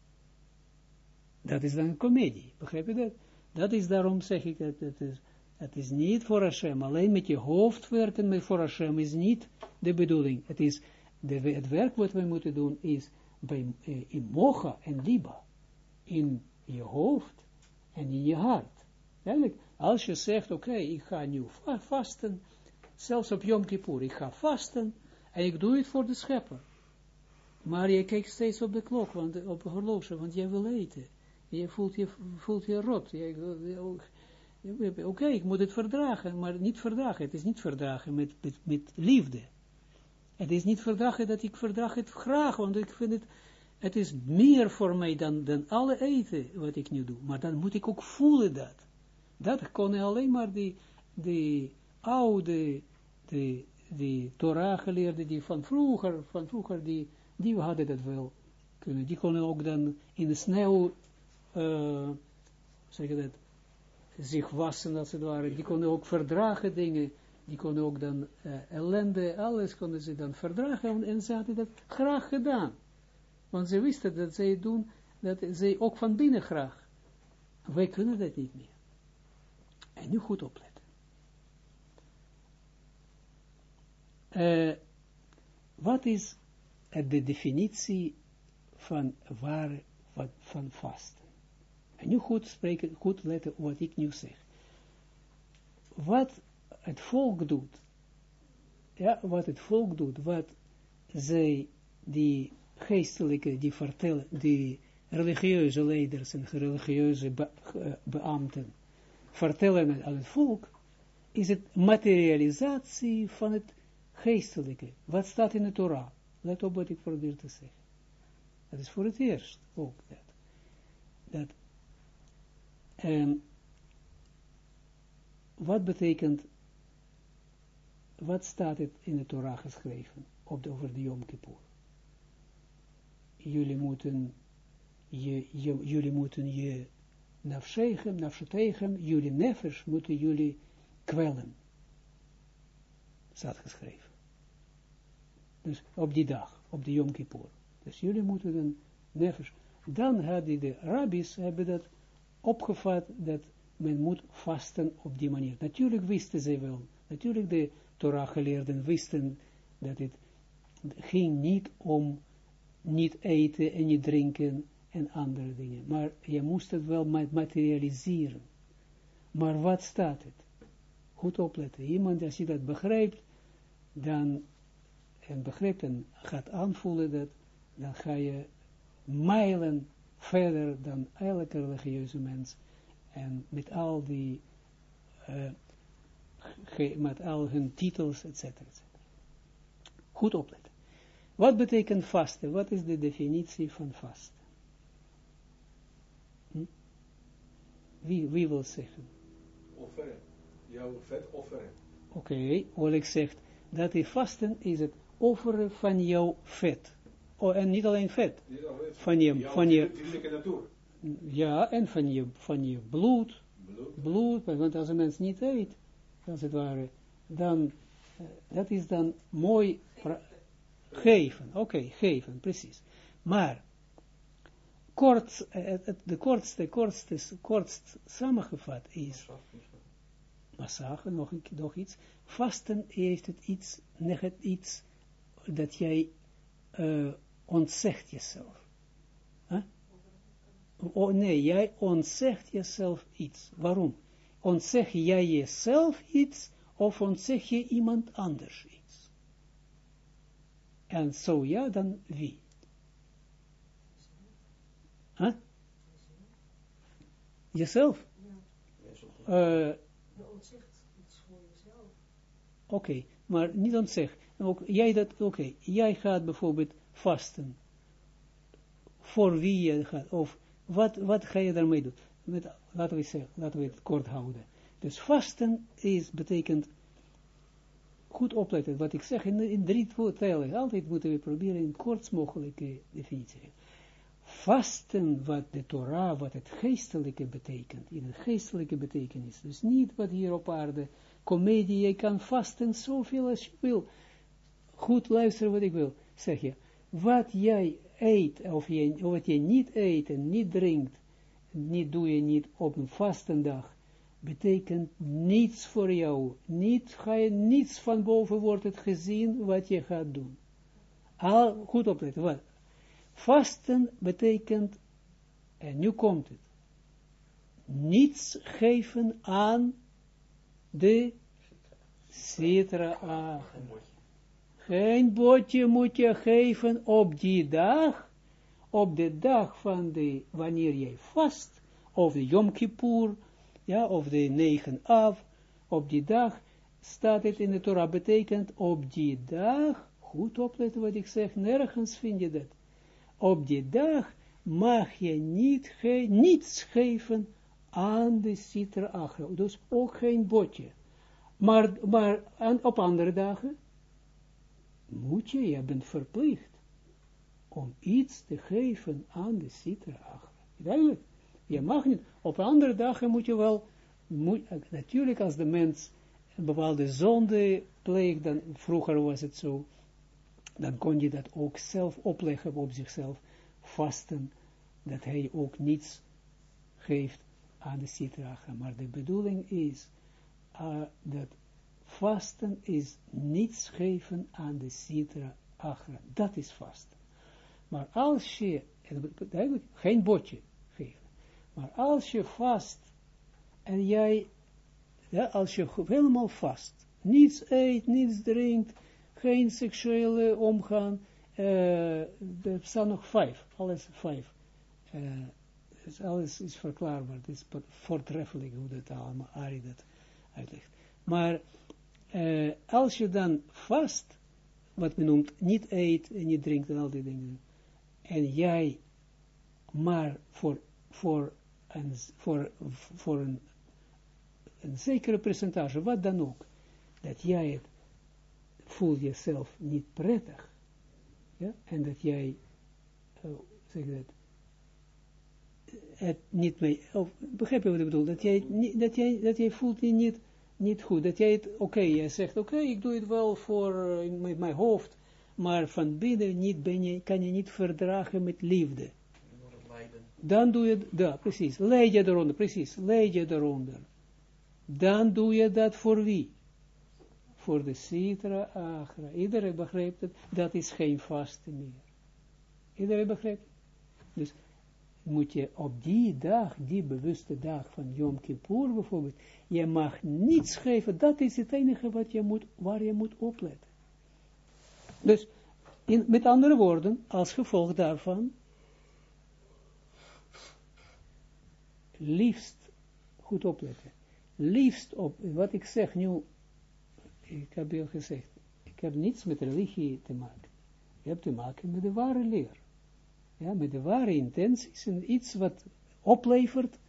dat is dan een komedie, begrijp je dat? Dat is daarom zeg ik, dat het is, het is niet voor Hashem, alleen met je hoofd werken met voor Hashem is niet de bedoeling. Het is, de, werk wat we moeten doen is bij, eh, in mocha en liba, in je hoofd en in je hart. Eigenlijk, als je zegt, oké, ik ga nu vasten, zelfs op Yom Kippur, ik ga vasten, en ik doe het voor de schepper. Maar je kijkt steeds op de klok, want, op het horloge, want jij wil eten je voelt je, voelt je rot. Oké, ik moet het verdragen, maar niet verdragen. Het is niet verdragen met, met, liefde. Het is niet verdragen dat ik verdraag het graag, want ik vind het, het is meer voor mij dan, dan alle eten wat ik nu doe. Maar dan moet ik ook voelen dat. Dat kon alleen maar die, die oude, die, die Torah geleerden, die van vroeger, van vroeger, die, die hadden dat wel kunnen. Die konden ook dan in de sneeuw uh, dat, zich wassen als het ware, die konden ook verdragen dingen, die konden ook dan uh, ellende, alles konden ze dan verdragen, en ze hadden dat graag gedaan. Want ze wisten dat zij doen, dat zij ook van binnen graag. Wij kunnen dat niet meer. En nu goed opletten. Uh, wat is de definitie van ware, van vast? En nu goed spreken, goed letten wat ik nu zeg. Wat het volk doet, ja, wat het volk doet, wat zij, die geestelijke, die vertellen, die religieuze leiders en religieuze be, beambten vertellen aan het volk, is het materialisatie van het geestelijke. Wat staat in de Torah? Let op wat ik probeer te zeggen. Dat is voor het eerst ook dat. Dat en wat betekent, wat staat het in de Torah geschreven op de, over de Yom Kippur? Jullie moeten je, jullie moeten je nafshechem, nafshetechem, jullie nefesh moeten jullie kwellen. Staat geschreven. Dus op die dag, op de Yom Kippur. Dus jullie moeten een nefesh. Dan hadden de rabbis hebben dat opgevat dat men moet vasten op die manier. Natuurlijk wisten ze wel, natuurlijk de Torah-geleerden wisten dat het ging niet om niet eten en niet drinken en andere dingen. Maar je moest het wel materialiseren. Maar wat staat het? Goed opletten. Iemand, als je dat begrijpt, dan, en begrijpt en gaat aanvoelen dat, dan ga je mijlen verder dan elke religieuze mens En met al die, uh, met al hun titels, etc. Goed opletten. Wat betekent vasten? Wat is de definitie van vasten? Hm? Wie, wie wil zeggen? Offeren. Jouw vet offeren. Oké, okay, Oleg zegt, dat die vasten is het offeren van jouw vet. Oh, en niet alleen vet. Niet alleen van je, van je. Ja, en van je, van je bloed. Bloed. Bloed, want als een mens niet eet, als het ware, dan, uh, dat is dan mooi geven. Oké, okay, geven, precies. Maar, kort, uh, de kortste, kortste, kortst samengevat is, massagen, nog, nog iets, vasten heeft het iets, net iets, dat jij uh, ontzegt jezelf. Huh? Oh, nee, jij ontzegt jezelf iets. Waarom? Ontzeg jij jezelf iets of ontzeg je iemand anders iets? En zo ja, dan wie? Huh? Jezelf? Ja. Uh, Oké, okay, maar niet ontzeg. Ook, jij dat, oké, okay, jij gaat bijvoorbeeld vasten. Voor wie je gaat, of wat, wat ga je daarmee doen? Met, laten, we zeggen, laten we het kort houden. Dus vasten is, betekent, goed opletten, wat ik zeg in, in drie tellen, altijd moeten we proberen in kortst mogelijke definitie. Vasten wat de Torah, wat het geestelijke betekent, in het geestelijke betekenis, dus niet wat hier op aarde, komedie, je kan vasten zoveel als je wil, goed luisteren wat ik wil, zeg je, wat jij eet, of, je, wat je niet eet en niet drinkt, niet doe je niet op een vastendag, betekent niets voor jou. Niet, ga je niets van boven wordt het gezien wat je gaat doen. Al, goed opletten, wat? Vasten betekent, en nu komt het, niets geven aan de citra geen botje moet je geven op die dag, op de dag van de, wanneer jij vast, of de Yom Kippur, ja, of de negen af, op die dag, staat het in de Torah, betekent op die dag, goed opletten wat ik zeg, nergens vind je dat. Op die dag mag je niet niets geven aan de Sitra Achra, dus ook geen botje. Maar, maar op andere dagen, moet je, je bent verplicht om iets te geven aan de citra. Duidelijk, je mag niet, op andere dagen moet je wel, moet, natuurlijk als de mens een bepaalde zonde pleegt, dan vroeger was het zo, dan kon je dat ook zelf opleggen op zichzelf, vasten, dat hij ook niets geeft aan de citra Maar de bedoeling is uh, dat Vasten is niets geven aan de citra achra. Dat is vasten. Maar als je, duidelijk, geen botje geven. Maar als je vast en jij, ja, als je helemaal vast, niets eet, niets drinkt, geen seksuele omgang, uh, er staan nog vijf, alles vijf. Uh, alles is verklaarbaar, het is voortreffelijk hoe dat allemaal, Ari dat uitlegt. Maar uh, als je dan vast, wat men noemt, niet eet en niet drinkt en al die dingen, en jij maar voor, voor, een, voor, voor een, een zekere percentage, wat dan ook, dat jij voelt jezelf niet prettig, ja, en dat jij, uh, zeg dat, het niet mee, of, begrijp je wat ik bedoel, dat jij, dat jij, dat jij voelt je niet niet goed. Dat jij het, oké, jij zegt, oké, ik doe het wel voor uh, mijn hoofd, maar van binnen niet ben je, kan je niet verdragen met liefde. Dan doe je, ja, precies, leid je eronder, precies, leid je eronder. Dan doe je dat voor wie? Voor de Sitra Agra. Iedereen begrijpt het, dat is geen vaste meer. Iedereen begrijpt Dus moet je op die dag, die bewuste dag van Yom Kippur bijvoorbeeld, je mag niets geven, dat is het enige wat je moet, waar je moet opletten. Dus, in, met andere woorden, als gevolg daarvan, liefst goed opletten. Liefst op, wat ik zeg nu, ik heb je gezegd, ik heb niets met religie te maken. Je hebt te maken met de ware leer. Ja, met de ware intenties en iets wat oplevert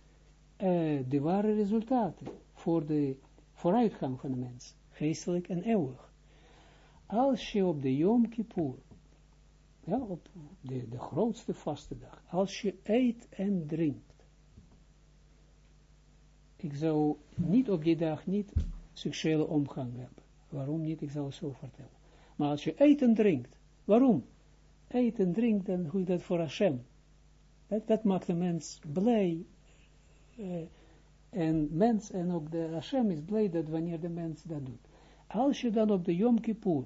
uh, de ware resultaten voor de vooruitgang van de mens, geestelijk en eeuwig. Als je op de Yom Kippur, ja, op de, de grootste vaste dag, als je eet en drinkt, ik zou niet op die dag niet seksuele omgang hebben. Waarom niet? Ik zal het zo vertellen. Maar als je eet en drinkt, waarom? Eet en drinkt, dan je dat voor Hashem. Dat, dat maakt de mens blij. Uh, en mens, en ook de Hashem is blij dat wanneer de mens dat doet. Als je dan op de Yom Kippur,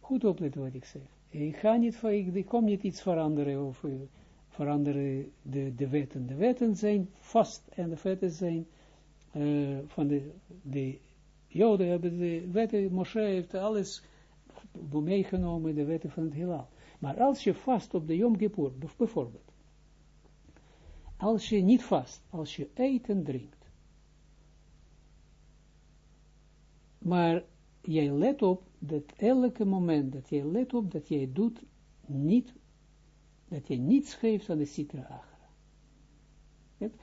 goed opletten wat ik zeg, ik ga niet, ik kom niet iets veranderen, of veranderen de, de wetten. De wetten zijn vast, en de wetten zijn uh, van de, de Joden hebben de wetten, Moshe heeft alles meegenomen, de wetten van het heelal. Maar als je vast op de Yom Kippur, bijvoorbeeld, als je niet vast, als je eet en drinkt, maar jij let op dat elke moment dat jij let op dat jij doet niet, dat je niets geeft aan de citra agra.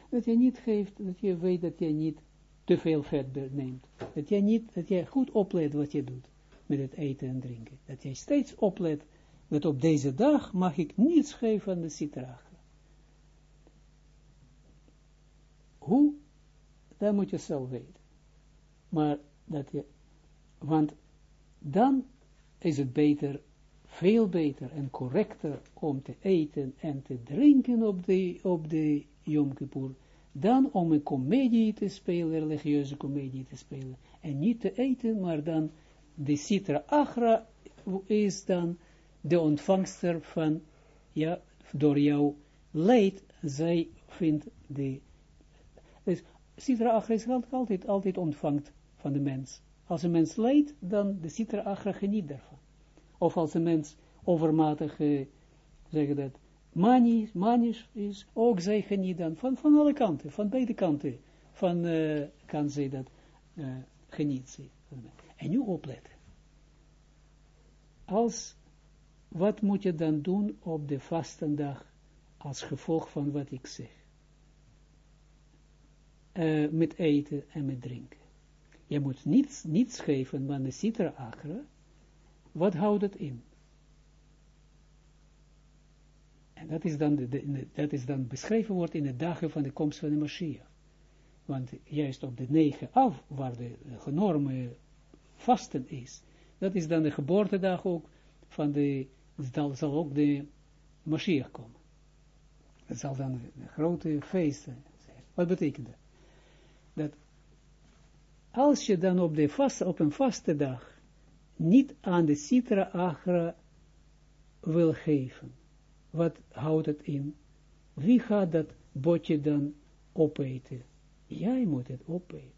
Dat je niet geeft, dat je weet dat je niet te veel vet neemt. Dat jij niet, dat jij goed oplet wat je doet met het eten en drinken. Dat jij steeds oplet dat op deze dag mag ik niets geven aan de citra Hoe? Dat moet je zelf weten. Maar dat je, want dan is het beter, veel beter en correcter om te eten en te drinken op de, op de Yom Kippur, dan om een komedie te spelen, religieuze komedie te spelen, en niet te eten, maar dan de Sitra Achra is dan de ontvangster van, ja, door jouw leed, zij vindt de dus Sitra is altijd, altijd ontvangt van de mens. Als een mens leidt, dan de Sitra Achra geniet daarvan. Of als een mens overmatig, zeggen dat, manisch, manisch is, ook zij geniet dan van, van alle kanten, van beide kanten, van, uh, kan zij dat uh, geniet. En nu opletten. Als, wat moet je dan doen op de vastendag als gevolg van wat ik zeg? uh, met eten en met drinken. Je moet niets, niets geven van de citra agra. Wat houdt het in? En dat is dan, de, dat is dan beschreven wordt in de dagen van de komst van de Mashiach. Want juist op de negen af, waar de genorme vasten is, dat is dan de geboortedag ook van de, dan zal ook de Mashiach komen. Dat zal dan een grote feest zijn. Wat betekent dat? dat als je dan op, de vaste, op een vaste dag niet aan de citra agra wil geven, wat houdt het in? Wie gaat dat botje dan opeten? Jij moet het opeten.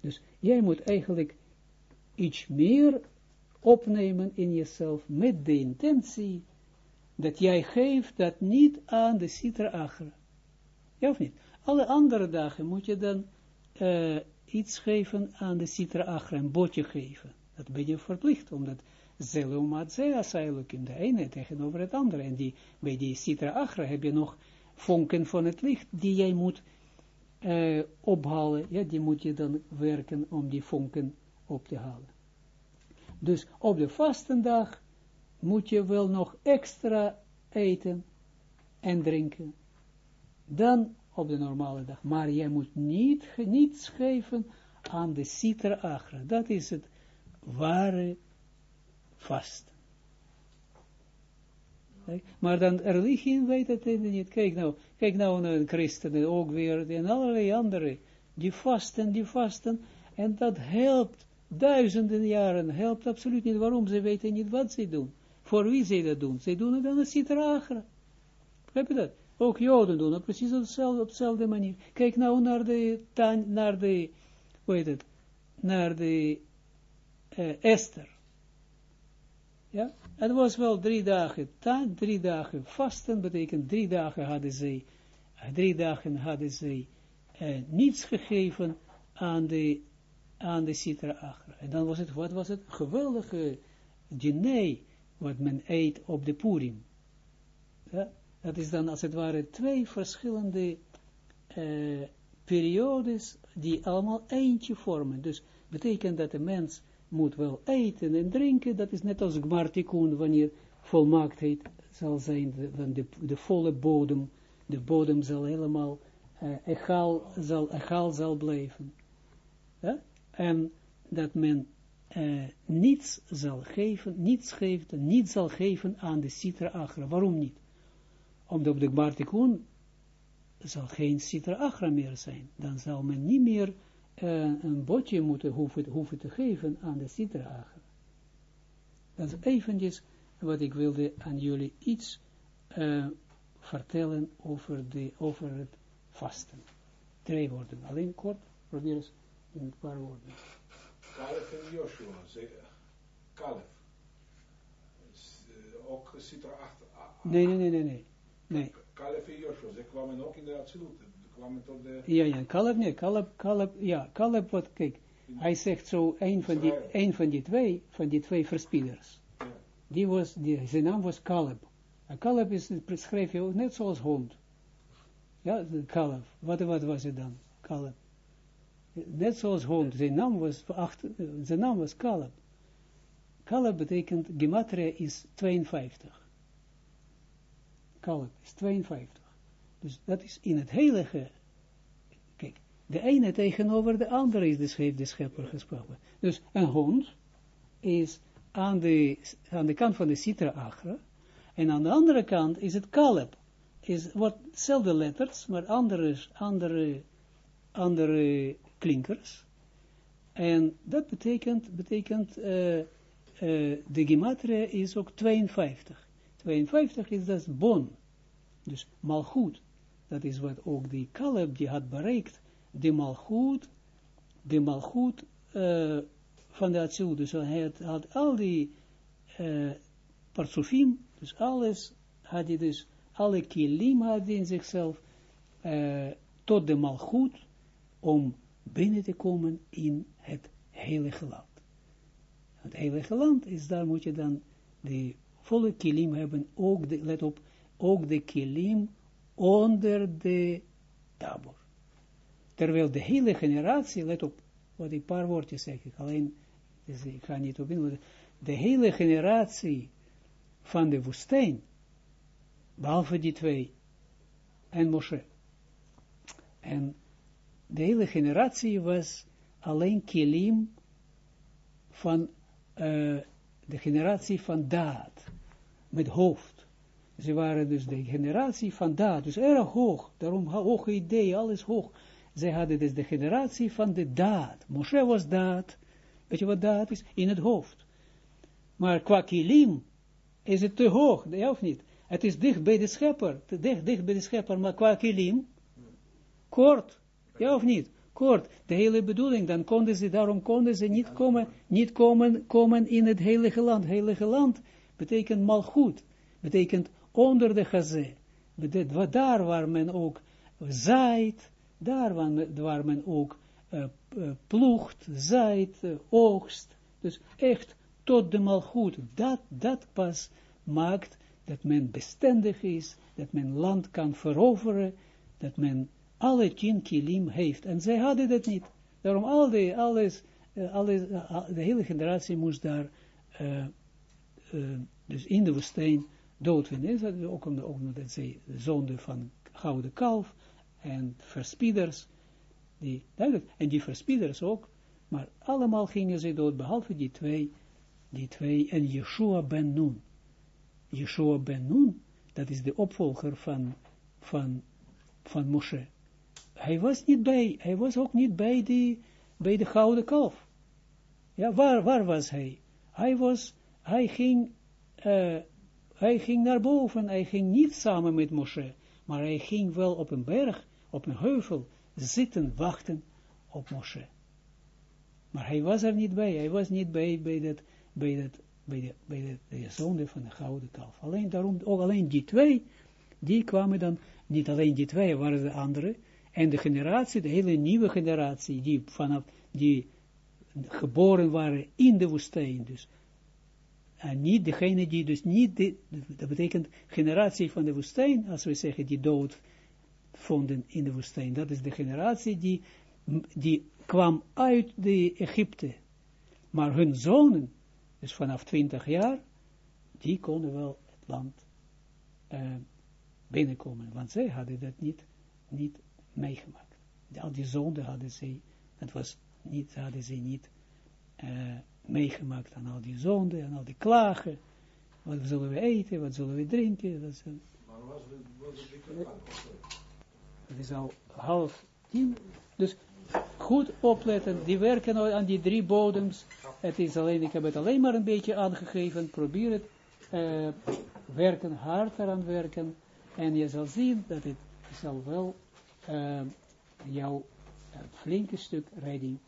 Dus jij moet eigenlijk iets meer opnemen in jezelf met de intentie dat jij geeft dat niet aan de citra agra. Ja of niet? Alle andere dagen moet je dan uh, iets geven aan de Sitra Achra, een botje geven. Dat ben je verplicht, omdat Zelumat Zeasailukim, in de ene tegenover het andere. En die, bij die Sitra Achra heb je nog vonken van het licht, die jij moet uh, ophalen. Ja, die moet je dan werken om die vonken op te halen. Dus op de vastendag moet je wel nog extra eten en drinken. Dan op de normale dag. Maar jij moet niet, niets geven aan de Sitra Achra. Dat is het ware vast. Maar dan religie weet het niet. Kijk nou, kijk nou naar een christenen ook weer, en allerlei andere, die vasten, die vasten, en dat helpt duizenden jaren, helpt absoluut niet. Waarom? Ze weten niet wat ze doen. Voor wie ze dat doen? Ze doen het aan de Achra. Heb je dat? Ook Joden doen het precies op dezelfde, op dezelfde manier. Kijk nou naar de, naar de, hoe heet het, naar de uh, Esther. Ja, het was wel drie dagen taan, drie dagen vasten, betekent drie dagen hadden ze, drie dagen hadden ze uh, niets gegeven aan de, aan de Sitra Achra. En dan was het, wat was het? Geweldige diner, wat men eet op de Purim. Ja, dat is dan als het ware twee verschillende uh, periodes die allemaal eentje vormen. Dus betekent dat de mens moet wel eten en drinken, dat is net als Gmartikun, wanneer volmaaktheid zal zijn, van de, de volle bodem, de bodem zal helemaal uh, egaal, zal, egaal zal blijven. En dat men uh, niets zal geven, niets geeft, niets zal geven aan de Sitra Achra. Waarom niet? Omdat op de Gmartikun zal geen Sitra Achra meer zijn. Dan zal men niet meer uh, een botje moeten hoeven, te geven aan de Sitra Achra. Dat is eventjes wat ik wilde aan jullie iets uh, vertellen over, de, over het vasten. Drie woorden. Alleen kort, probeer eens in een paar woorden. Kalef en Joshua, Kalef. Uh, ook zit erachter. Nee, nee, nee, nee. nee. nee. Kalef en Joshua, ze kwamen ook in de absolute. Kwamen tot de... Ja, ja, Kalef, nee, Kalef, Kalef, ja, Kalef, wat, kijk, hij zegt zo, een van die, een van die twee, van die twee verspieders. Ja. Die was, die, zijn naam was Kaleb. En Kaleb is, schreef je net zoals hond. Ja, Kaleb. Wat, wat was het dan? Kaleb. Net zoals hond. Zijn naam was, achter, zijn naam was Kaleb. Kaleb betekent, gematria is 52. Kaleb is 52. Dus dat is in het heilige. Kijk, de ene tegenover de andere is, heeft de schepper gesproken. Dus een hond is aan de, aan de kant van de Sitra Achra, en aan de andere kant is het Kaleb. Is, wordt hetzelfde letters, maar andere, andere, andere klinkers. En dat betekent, betekent uh, uh, de gematria is ook 52. 52 is dat bon. Dus malgoed. Dat is wat ook die Caleb die had bereikt. De malgoed, de malgoed uh, van de Atsilut. Dus hij had, al die uh, dus alles had hij dus, alle kilim had in zichzelf, tot de malgoed, om binnen te komen in het heilige land. Het heilige land is, daar moet je dan de volle kilim hebben, ook de, let op, ook de kilim onder de tabor. Terwijl de hele generatie, let op, wat een paar woordjes zeg ik, alleen, dus ik ga niet op in, de hele generatie van de woestijn, behalve die twee, en Moshe. En de hele generatie was alleen kilim van uh, de generatie van daad, met hoofd. Ze waren dus de generatie van daad, dus erg hoog, daarom hoge ideeën, alles hoog. Zij hadden dus de generatie van de daad. Moshe was daad, weet je wat daad is? In het hoofd. Maar qua kilim is het te hoog, ja of niet? Het is dicht bij de schepper, dicht, dicht bij de schepper, maar qua kilim, kort. Ja of niet? Kort, de hele bedoeling, dan konden ze, daarom konden ze niet komen, niet komen, komen in het heilige land. Heilige land betekent malgoed, betekent onder de gazé. Daar waar men ook zaait, daar waar, men ook uh, uh, ploegt, zaait, uh, oogst. Dus echt tot de malgoed. Dat, dat pas maakt dat men bestendig is, dat men land kan veroveren, dat men alle tien kilim heeft. En zij hadden dat niet. Daarom al die, alles, uh, alles uh, de hele generatie moest daar, uh, dus in de woestijn, doodvinden. Ook, om, ook omdat zij zonde van gouden kalf en verspieders, die, en die verspieders ook, maar allemaal gingen ze dood, behalve die twee, die twee, en Yeshua ben Nun. Yeshua ben Nun, dat is de opvolger van, van, van Moshe hij was niet bij, hij was ook niet bij, bij de gouden kalf. Ja, waar, waar was hij? Hij was, hij ging, uh, hij ging naar boven, hij ging niet samen met Moshe, maar hij ging wel op een berg, op een heuvel, zitten wachten op Moshe. Maar hij was er niet bij, hij was niet bij, bij dat, bij dat, bij de, bij de, de zonde van de gouden kalf. Alleen daarom, ook alleen die twee, die kwamen dan, niet alleen die twee, waren de anderen, En de generatie, de hele nieuwe generatie, die vanaf, die geboren waren in de woestijn, dus, en niet degene die dus niet, de, dat betekent generatie van de woestijn, als we zeggen, die dood vonden in de woestijn, dat is de generatie die, die kwam uit de Egypte, maar hun zonen, dus vanaf 20 jaar, die konden wel het land uh, binnenkomen, want zij hadden dat niet, niet meegemaakt. Al die zonden hadden zij, dat was niet, hadden zij niet uh, meegemaakt aan al die zonden, en al die klagen. Wat zullen we eten, wat zullen we drinken. Dat is, maar was het, was het het is al half tien, dus goed opletten, die werken aan die drie bodems. Het is alleen, ik heb het alleen maar een beetje aangegeven, probeer het, uh, werken, hard eraan werken, en je zal zien dat het zal wel uh, jou een flinke stuk redding